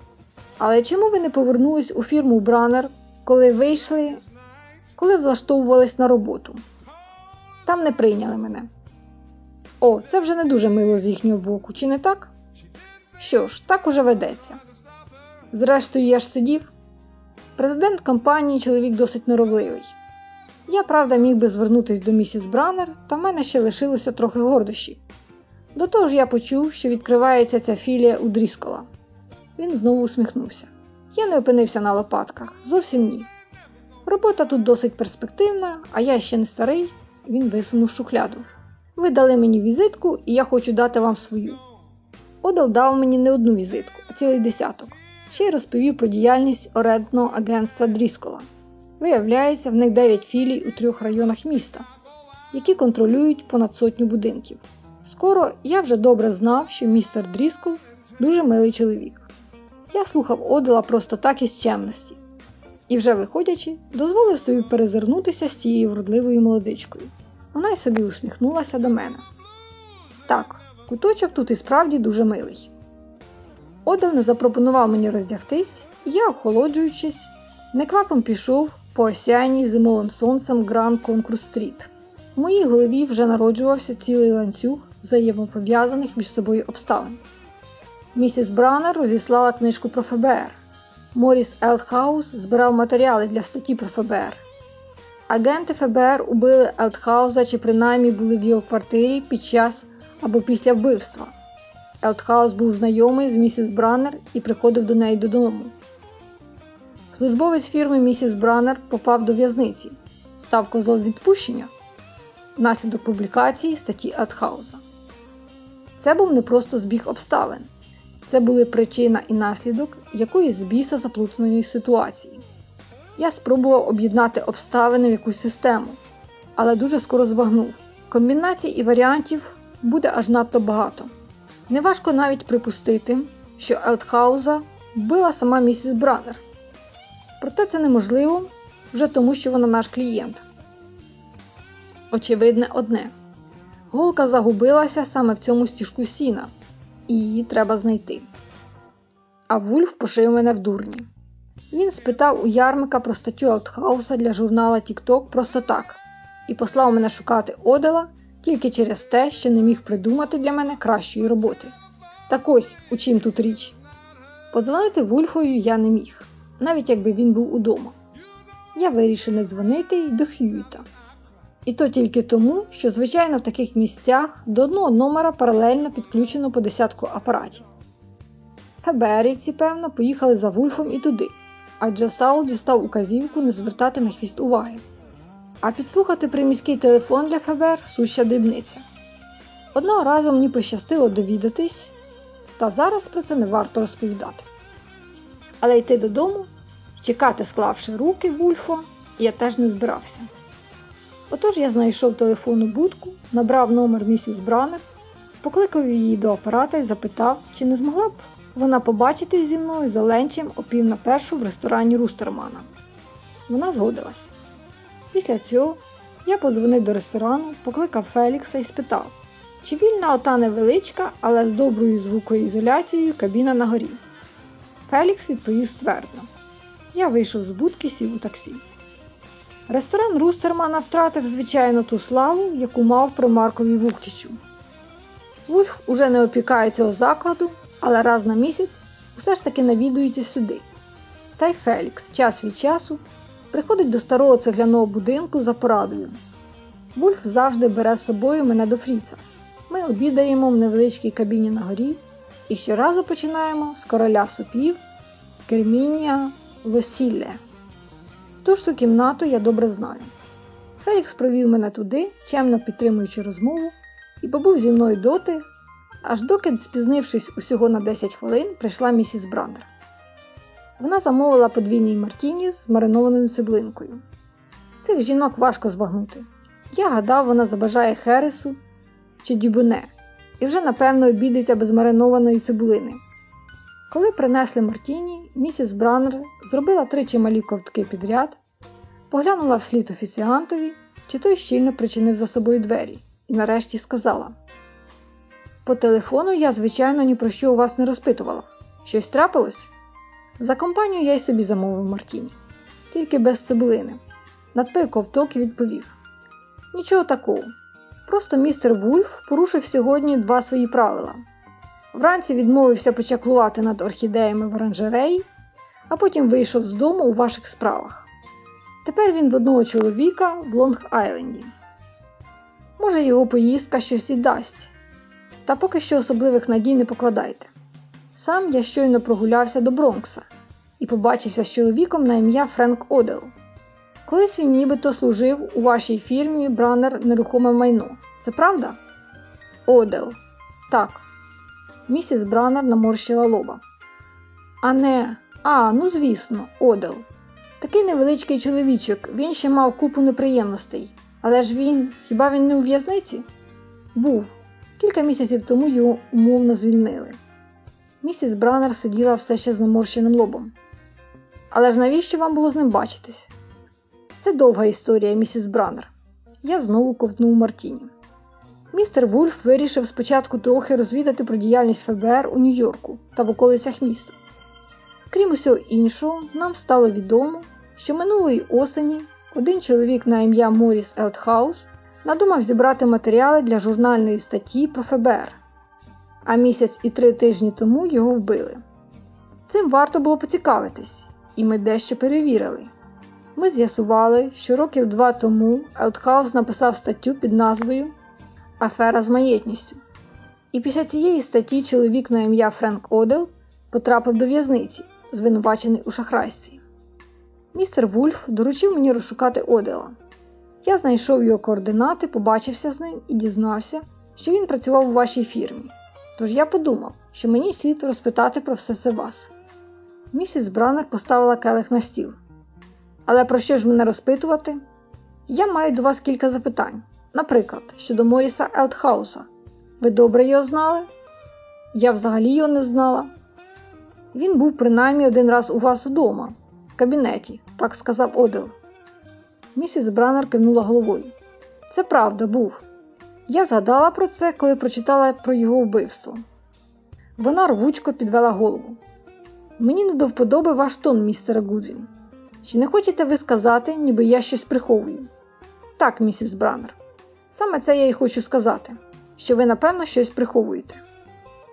Але чому ви не повернулись у фірму Бранер, коли вийшли, коли влаштовувались на роботу? Там не прийняли мене. О, це вже не дуже мило з їхнього боку, чи не так? Що ж, так уже ведеться. Зрештою, я ж сидів. Президент компанії чоловік досить норовливий. Я, правда, міг би звернутися до місіс Бранер, та в мене ще лишилося трохи гордощів. До того ж я почув, що відкривається ця філія у Дріскола. Він знову усміхнувся. Я не опинився на лопатках, зовсім ні. Робота тут досить перспективна, а я ще не старий, він висунув шухляду. Ви дали мені візитку, і я хочу дати вам свою. Одел дав мені не одну візитку, а цілий десяток. Ще й розповів про діяльність орендного агентства Дріскола. Виявляється, в них 9 філій у трьох районах міста, які контролюють понад сотню будинків. Скоро я вже добре знав, що містер Дріскол дуже милий чоловік. Я слухав Одела просто так із чемності, і, вже виходячи, дозволив собі перезирнутися з тією вродливою молодичкою. Вона й собі усміхнулася до мене. Так, куточок тут і справді дуже милий. Одел не запропонував мені роздягтись, і я, охолоджуючись, неквапом пішов по осяйній зимовим сонцем Гранд Конкорс Стріт. У моїй голові вже народжувався цілий ланцюг взаємопов'язаних між собою обставин. Місіс Бранер розіслала книжку про ФБР. Моріс Елтхаус збирав матеріали для статті про ФБР. Агенти ФБР убили Елтхауза чи принаймні були в його квартирі під час або після вбивства. Елтхаус був знайомий з місіс Бранер і приходив до неї додому. Службовець фірми місіс Бранер попав до в'язниці, став козлом відпущення внаслідок публікації статті Елтхауза. Це був не просто збіг обставин. Це були причина і наслідок якоїсь біса заплутаної ситуації. Я спробував об'єднати обставини в якусь систему, але дуже скоро збагнув. Комбінацій і варіантів буде аж надто багато. Неважко навіть припустити, що Елтхауза вбила сама місіс Бранер. Проте це неможливо вже тому, що вона наш клієнт. Очевидне одне. Голка загубилася саме в цьому стіжку сіна, і її треба знайти. А Вульф пошив мене в дурні. Він спитав у Ярмика про статтю Алтхауса для журнала TikTok просто так і послав мене шукати Одела тільки через те, що не міг придумати для мене кращої роботи. Так ось у чим тут річ. Подзвонити Вульфою я не міг, навіть якби він був удома. Я вирішив не дзвонити й до Хьюіта. І то тільки тому, що, звичайно, в таких місцях до одного номера паралельно підключено по десятку апаратів. ФБРівці, певно, поїхали за Вульфом і туди, адже Саул дістав указівку не звертати на хвіст уваги. А підслухати приміський телефон для ФБР суща дрібниця. Одного разу мені пощастило довідатись, та зараз про це не варто розповідати. Але йти додому, чекати, склавши руки Вульфо, я теж не збирався. Отож я знайшов телефонну будку, набрав номер місіс Бранер, покликав її до апарата і запитав, чи не змогла б вона побачити зі мною за ленчем о пів на першу в ресторані Рустермана. Вона згодилась. Після цього я подзвонив до ресторану, покликав Фелікса і спитав, чи вільна ота невеличка, але з доброю звукоізоляцією кабіна на горі. Фелікс відповів ствердно. Я вийшов з будки сів у таксі. Ресторан Рустермана втратив, звичайно, ту славу, яку мав при Маркові Вуктічу. Вульф уже не опікає цього закладу, але раз на місяць усе ж таки навідується сюди. Та й Фелікс час від часу приходить до старого цегляного будинку за порадою. Вульф завжди бере з собою мене до Фріца. Ми обідаємо в невеличкій кабіні на горі і щоразу починаємо з короля супів Кермінія Весілля. Ту ж ту кімнату я добре знаю. Фелікс провів мене туди, чемно підтримуючи розмову, і побув зі мною доти, аж доки, спізнившись усього на 10 хвилин, прийшла місіс Брандер. Вона замовила подвійний мартіні з маринованою цеблинкою. Цих жінок важко збагнути. Я гадав, вона забажає Хересу чи дюбуне, і вже напевно обідеться без маринованої цибулини. Коли принесли Мартіні, місіс Браннер зробила три чималі ковтки підряд, поглянула вслід офіціантові, чи той щільно причинив за собою двері, і нарешті сказала: По телефону я, звичайно, ні про що у вас не розпитувала. Щось трапилось? За компанію я й собі замовив Мартіні, тільки без цибулини. Надпив ковток і відповів: Нічого такого. Просто містер Вульф порушив сьогодні два свої правила. Вранці відмовився почаклувати над орхідеями в оранжереї, а потім вийшов з дому у ваших справах. Тепер він в одного чоловіка в Лонг-Айленді. Може, його поїздка щось і дасть, та поки що особливих надій не покладайте. Сам я щойно прогулявся до Бронкса і побачився з чоловіком на ім'я Френк Одел. Колись він нібито служив у вашій фірмі Бранер нерухоме майно. Це правда? Одел. Так. Місіс Бранер наморщила лоба. А не, а, ну звісно, Одел. Такий невеличкий чоловічок, він ще мав купу неприємностей. Але ж він, хіба він не у в'язниці? Був. Кілька місяців тому його умовно звільнили. Місіс Бранер сиділа все ще з наморщеним лобом. Але ж навіщо вам було з ним бачитись? Це довга історія, місіс Бранер. Я знову ковтнув Мартіні. Містер Вульф вирішив спочатку трохи розвідати про діяльність ФБР у Нью-Йорку та в околицях міста. Крім усього іншого, нам стало відомо, що минулої осені один чоловік на ім'я Моріс Елтхаус надумав зібрати матеріали для журнальної статті про ФБР, а місяць і три тижні тому його вбили. Цим варто було поцікавитись, і ми дещо перевірили. Ми з'ясували, що років два тому Елтхаус написав статтю під назвою Афера з маєтністю. І після цієї статті чоловік на ім'я Френк Одел потрапив до в'язниці, звинувачений у шахрайстві. Містер Вульф доручив мені розшукати Одела. Я знайшов його координати, побачився з ним і дізнався, що він працював у вашій фірмі. Тож я подумав, що мені слід розпитати про все це вас. Місіс Бранер поставила келих на стіл. Але про що ж мене розпитувати? Я маю до вас кілька запитань. Наприклад, щодо Моріса Елтхауса. Ви добре його знали? Я взагалі його не знала. Він був принаймні один раз у вас вдома. В кабінеті, так сказав Одел. Місіс Браннер кивнула головою. Це правда, був. Я згадала про це, коли прочитала про його вбивство. Вона рвучко підвела голову. Мені не до вподоби ваш тон, містере Гудвін. Чи не хочете ви сказати, ніби я щось приховую? Так, місіс Браннер. Саме це я й хочу сказати, що ви, напевно, щось приховуєте.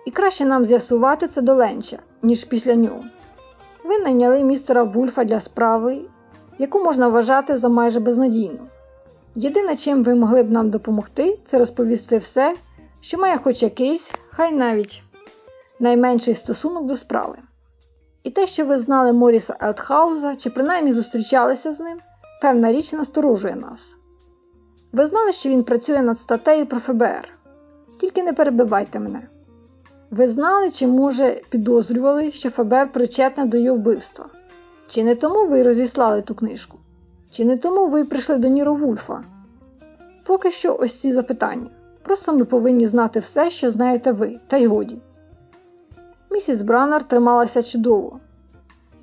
І краще нам з'ясувати це до Ленча, ніж після нього. Ви найняли містера Вульфа для справи, яку можна вважати за майже безнадійну. Єдине, чим ви могли б нам допомогти, це розповісти все, що має хоч якийсь, хай навіть найменший стосунок до справи. І те, що ви знали Моріса Елтхауза чи принаймні зустрічалися з ним, певна річ насторожує нас. Ви знали, що він працює над статтею про ФБР. Тільки не перебивайте мене. Ви знали, чи, може, підозрювали, що ФБР причетне до його вбивства? Чи не тому ви розіслали ту книжку? Чи не тому ви прийшли до Ніро Вульфа? Поки що ось ці запитання. Просто ми повинні знати все, що знаєте ви, та й годі. Місіс Браннер трималася чудово.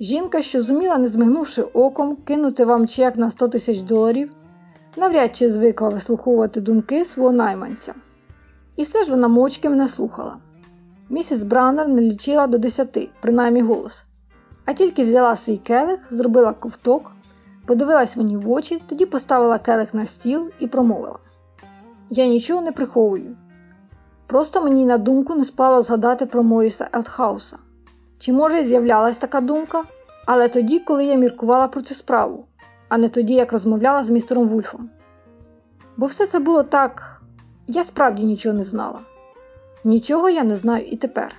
Жінка, що зуміла, не змигнувши оком, кинути вам чек на 100 тисяч доларів, навряд чи звикла вислуховувати думки свого найманця. І все ж вона мовчки мене слухала. Місіс Браннер не лічила до десяти, принаймні голос, а тільки взяла свій келих, зробила ковток, подивилась мені в очі, тоді поставила келих на стіл і промовила: Я нічого не приховую. Просто мені на думку не спало згадати про Моріса Елтхауса. Чи, може, з'являлась така думка, але тоді, коли я міркувала про цю справу, а не тоді, як розмовляла з містером Вульфом. Бо все це було так, я справді нічого не знала. Нічого я не знаю і тепер.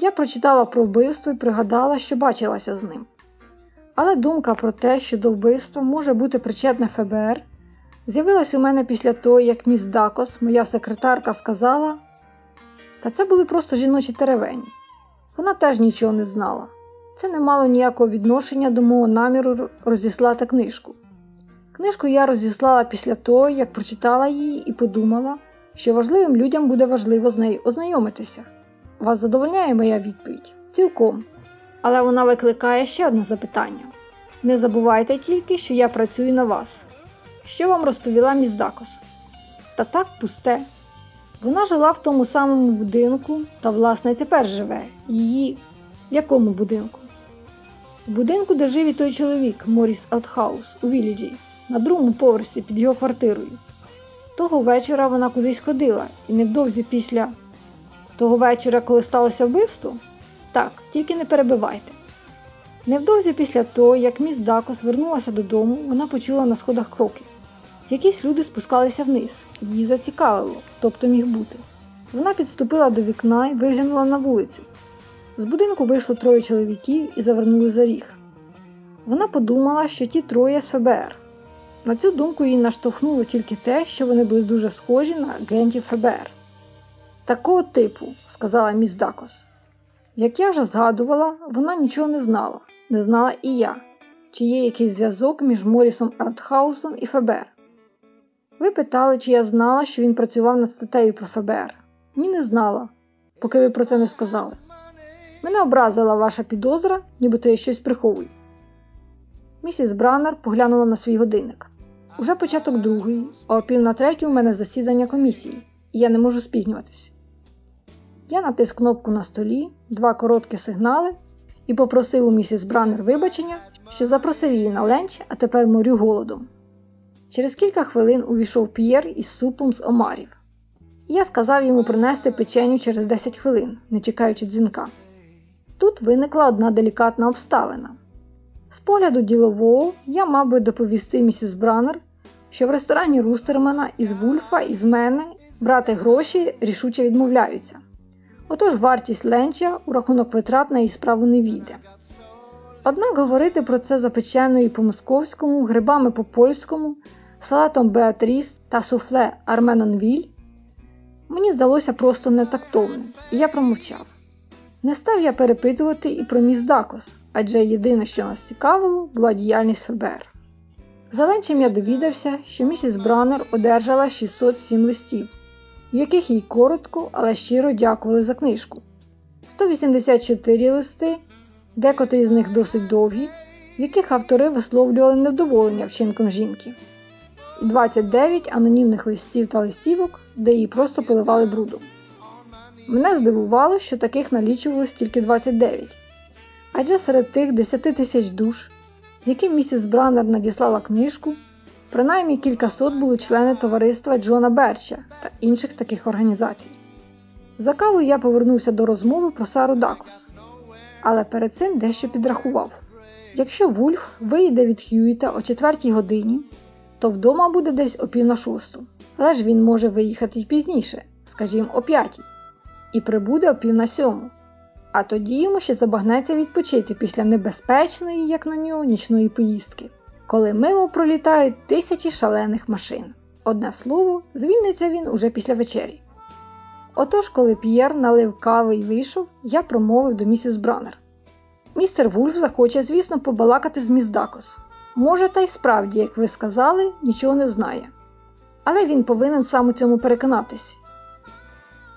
Я прочитала про вбивство і пригадала, що бачилася з ним. Але думка про те, що до вбивства може бути причетне ФБР, з'явилась у мене після того, як міс Дакос, моя секретарка, сказала, та це були просто жіночі теревені. Вона теж нічого не знала. Це не мало ніякого відношення до мого наміру розіслати книжку. Книжку я розіслала після того, як прочитала її і подумала, що важливим людям буде важливо з нею ознайомитися. Вас задовольняє моя відповідь? Цілком. Але вона викликає ще одне запитання. Не забувайте тільки, що я працюю на вас. Що вам розповіла міс Дакос? Та так пусте. Вона жила в тому самому будинку та, власне, тепер живе. Її в якому будинку? В будинку, де жив і той чоловік, Моріс Алтхаус, у Віліджі, на другому поверсі під його квартирою. Того вечора вона кудись ходила, і невдовзі після того вечора, коли сталося вбивство? Так, тільки не перебивайте. Невдовзі після того, як міс Дакос вернулася додому, вона почула на сходах кроки. Якісь люди спускалися вниз, її зацікавило, тобто міг бути. Вона підступила до вікна і виглянула на вулицю. З будинку вийшло троє чоловіків і завернули за ріг. Вона подумала, що ті троє з ФБР. На цю думку її наштовхнуло тільки те, що вони були дуже схожі на агентів ФБР. Такого типу, сказала міс Дакос. Як я вже згадувала, вона нічого не знала, не знала і я, чи є якийсь зв'язок між Морісом Артхаусом і ФБР. Ви питали, чи я знала, що він працював над статтею про ФБР. Ні, не знала, поки ви про це не сказали. Мене образила ваша підозра, нібито я щось приховую. Місіс Браннер поглянула на свій годинник. Уже початок другої, а о пів на третю у мене засідання комісії, і я не можу спізнюватися. Я натис кнопку на столі, два короткі сигнали і попросив у місіс Браннер вибачення, що запросив її на ленч, а тепер морю голодом. Через кілька хвилин увійшов П'єр із супом з омарів. Я сказав йому принести печеню через 10 хвилин, не чекаючи дзвінка. Тут виникла одна делікатна обставина. З погляду ділового я мав би доповісти місіс Браннер, що в ресторані Рустермана із Вульфа і з мене брати гроші рішуче відмовляються. Отож вартість ленча у рахунок витрат на її справу не війде. Однак говорити про це запеченою по московському, грибами по польському, салатом Беатріс та суфле Арменонвіль мені здалося просто нетактовним, і я промовчав. Не став я перепитувати і про міс Дакос, адже єдине, що нас цікавило, була діяльність ФБР. За ленчем я довідався, що місіс Браннер одержала 607 листів, в яких їй коротко, але щиро дякували за книжку. 184 листи, декотрі з них досить довгі, в яких автори висловлювали невдоволення вчинком жінки, і 29 анонімних листів та листівок, де її просто поливали брудом. Мене здивувало, що таких налічувалось тільки 29. Адже серед тих 10 тисяч душ, яким місіс Браннер надіслала книжку, принаймні кількасот були члени товариства Джона Берча та інших таких організацій. За кавою я повернувся до розмови про Сару Дакос, але перед цим дещо підрахував. Якщо Вульф вийде від Хьюіта о четвертій годині, то вдома буде десь о пів на шосту, але ж він може виїхати й пізніше, скажімо, о п'ятій, і прибуде о пів на сьому. А тоді йому ще забагнеться відпочити після небезпечної, як на нього, нічної поїздки, коли мимо пролітають тисячі шалених машин. Одне слово, звільниться він уже після вечері. Отож, коли П'єр налив кави і вийшов, я промовив до місіс Бранер. Містер Вульф захоче, звісно, побалакати з міс Дакос. Може, та й справді, як ви сказали, нічого не знає. Але він повинен сам у цьому переконатись.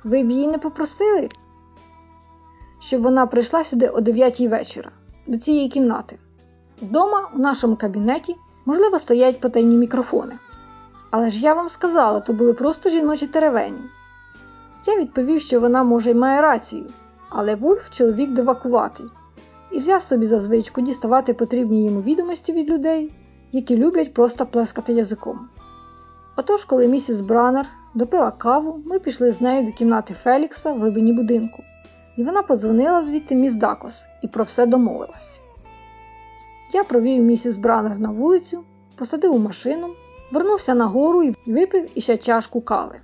Ви б її не попросили, щоб вона прийшла сюди о 9 вечора, до цієї кімнати. Вдома, у нашому кабінеті, можливо, стоять потайні мікрофони. Але ж я вам сказала, то були просто жіночі теревені. Я відповів, що вона, може, й має рацію, але Вульф чоловік дивакуватий, і взяв собі за звичку діставати потрібні йому відомості від людей, які люблять просто плескати язиком. Отож, коли місіс Бранер допила каву, ми пішли з нею до кімнати Фелікса в глибині будинку, і вона подзвонила звідти міс Дакос і про все домовилась. Я провів місіс Бранер на вулицю, посадив у машину, вернувся нагору і випив іще чашку кави.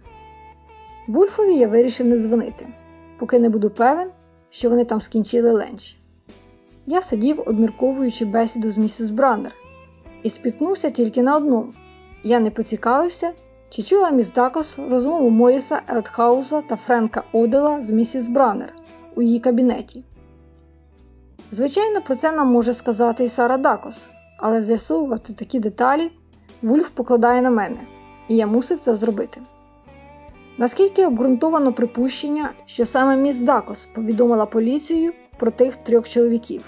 Вульфові я вирішив не дзвонити, поки не буду певен, що вони там скінчили ленч. Я сидів, обмірковуючи бесіду з місіс Браннер, і спіткнувся тільки на одному. Я не поцікавився, чи чула міс Дакос розмову Моріса Елтхауса та Френка Одела з місіс Браннер у її кабінеті. Звичайно, про це нам може сказати і Сара Дакос, але з'ясовувати такі деталі Вульф покладає на мене, і я мусив це зробити. Наскільки обґрунтовано припущення, що саме міс Дакос повідомила поліцію про тих трьох чоловіків?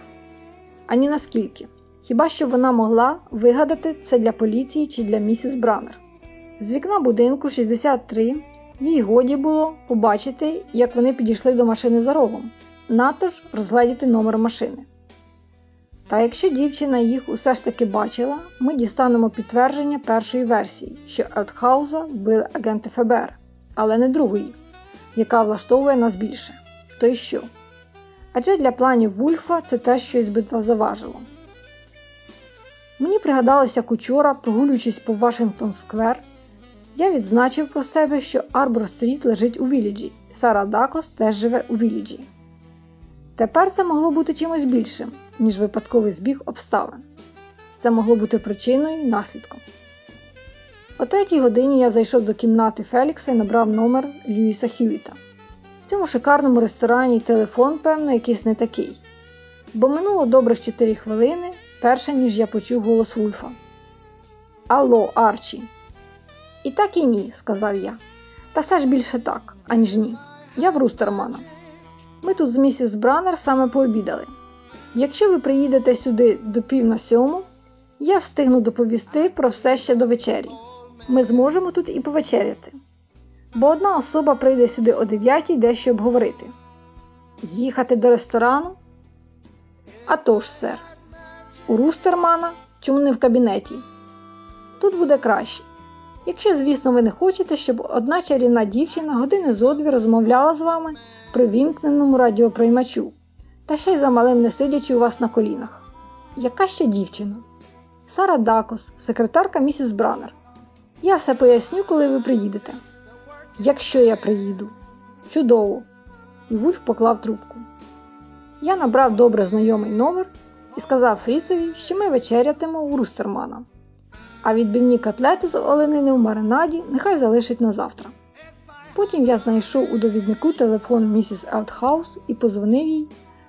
Ані наскільки. Хіба що вона могла вигадати це для поліції чи для місіс Браннер. З вікна будинку 63 їй годі було побачити, як вони підійшли до машини за рогом, надто ж розгледіти номер машини. Та якщо дівчина їх усе ж таки бачила, ми дістанемо підтвердження першої версії, що Елтхауза вбили агенти ФБР але не другої, яка влаштовує нас більше. То й що? Адже для планів Вульфа це теж щось би заважило. Мені пригадалося як учора, прогулюючись по Вашингтон Сквер, я відзначив про себе, що Арбор Стріт лежить у Віліджі, Сара Дакос теж живе у Віліджі. Тепер це могло бути чимось більшим, ніж випадковий збіг обставин. Це могло бути причиною і наслідком. О третій годині я зайшов до кімнати Фелікса і набрав номер Льюіса Хьюіта. В цьому шикарному ресторані телефон, певно, якийсь не такий. Бо минуло добрих 4 хвилини, перше ніж я почув голос Вульфа. Алло, Арчі. І так і ні, сказав я. Та все ж більше так, аніж ні. Я в Рустермана. Ми тут з місіс Браннер саме пообідали. Якщо ви приїдете сюди до пів на сьому, я встигну доповісти про все ще до вечері ми зможемо тут і повечеряти. Бо одна особа прийде сюди о 9 дещо обговорити. Їхати до ресторану? А тож, сер, у Рустермана, чому не в кабінеті? Тут буде краще. Якщо, звісно, ви не хочете, щоб одна чарівна дівчина години зо дві розмовляла з вами при вімкненому радіоприймачу, та ще й за малим не сидячи у вас на колінах. Яка ще дівчина? Сара Дакос, секретарка місіс Браннер. Я все поясню, коли ви приїдете. Якщо я приїду. Чудово. І Вульф поклав трубку. Я набрав добре знайомий номер і сказав Фріцеві, що ми вечерятимо у Рустермана, а відбивні котлети з оленини в маринаді нехай залишить на завтра. Потім я знайшов у довіднику телефон місіс Елтхаус і позвонив їй,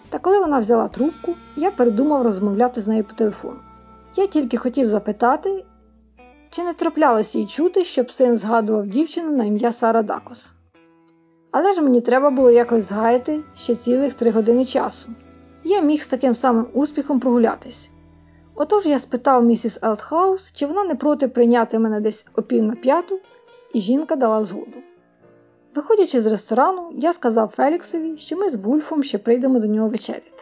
та коли вона взяла трубку, я передумав розмовляти з нею по телефону. Я тільки хотів запитати, чи не траплялося й чути, щоб син згадував дівчину на ім'я Сара Дакос. Але ж мені треба було якось згаяти ще цілих три години часу. Я міг з таким самим успіхом прогулятись. Отож я спитав місіс Елтхаус, чи вона не проти прийняти мене десь о пів на п'яту, і жінка дала згоду. Виходячи з ресторану, я сказав Феліксові, що ми з Вульфом ще прийдемо до нього вечеряти.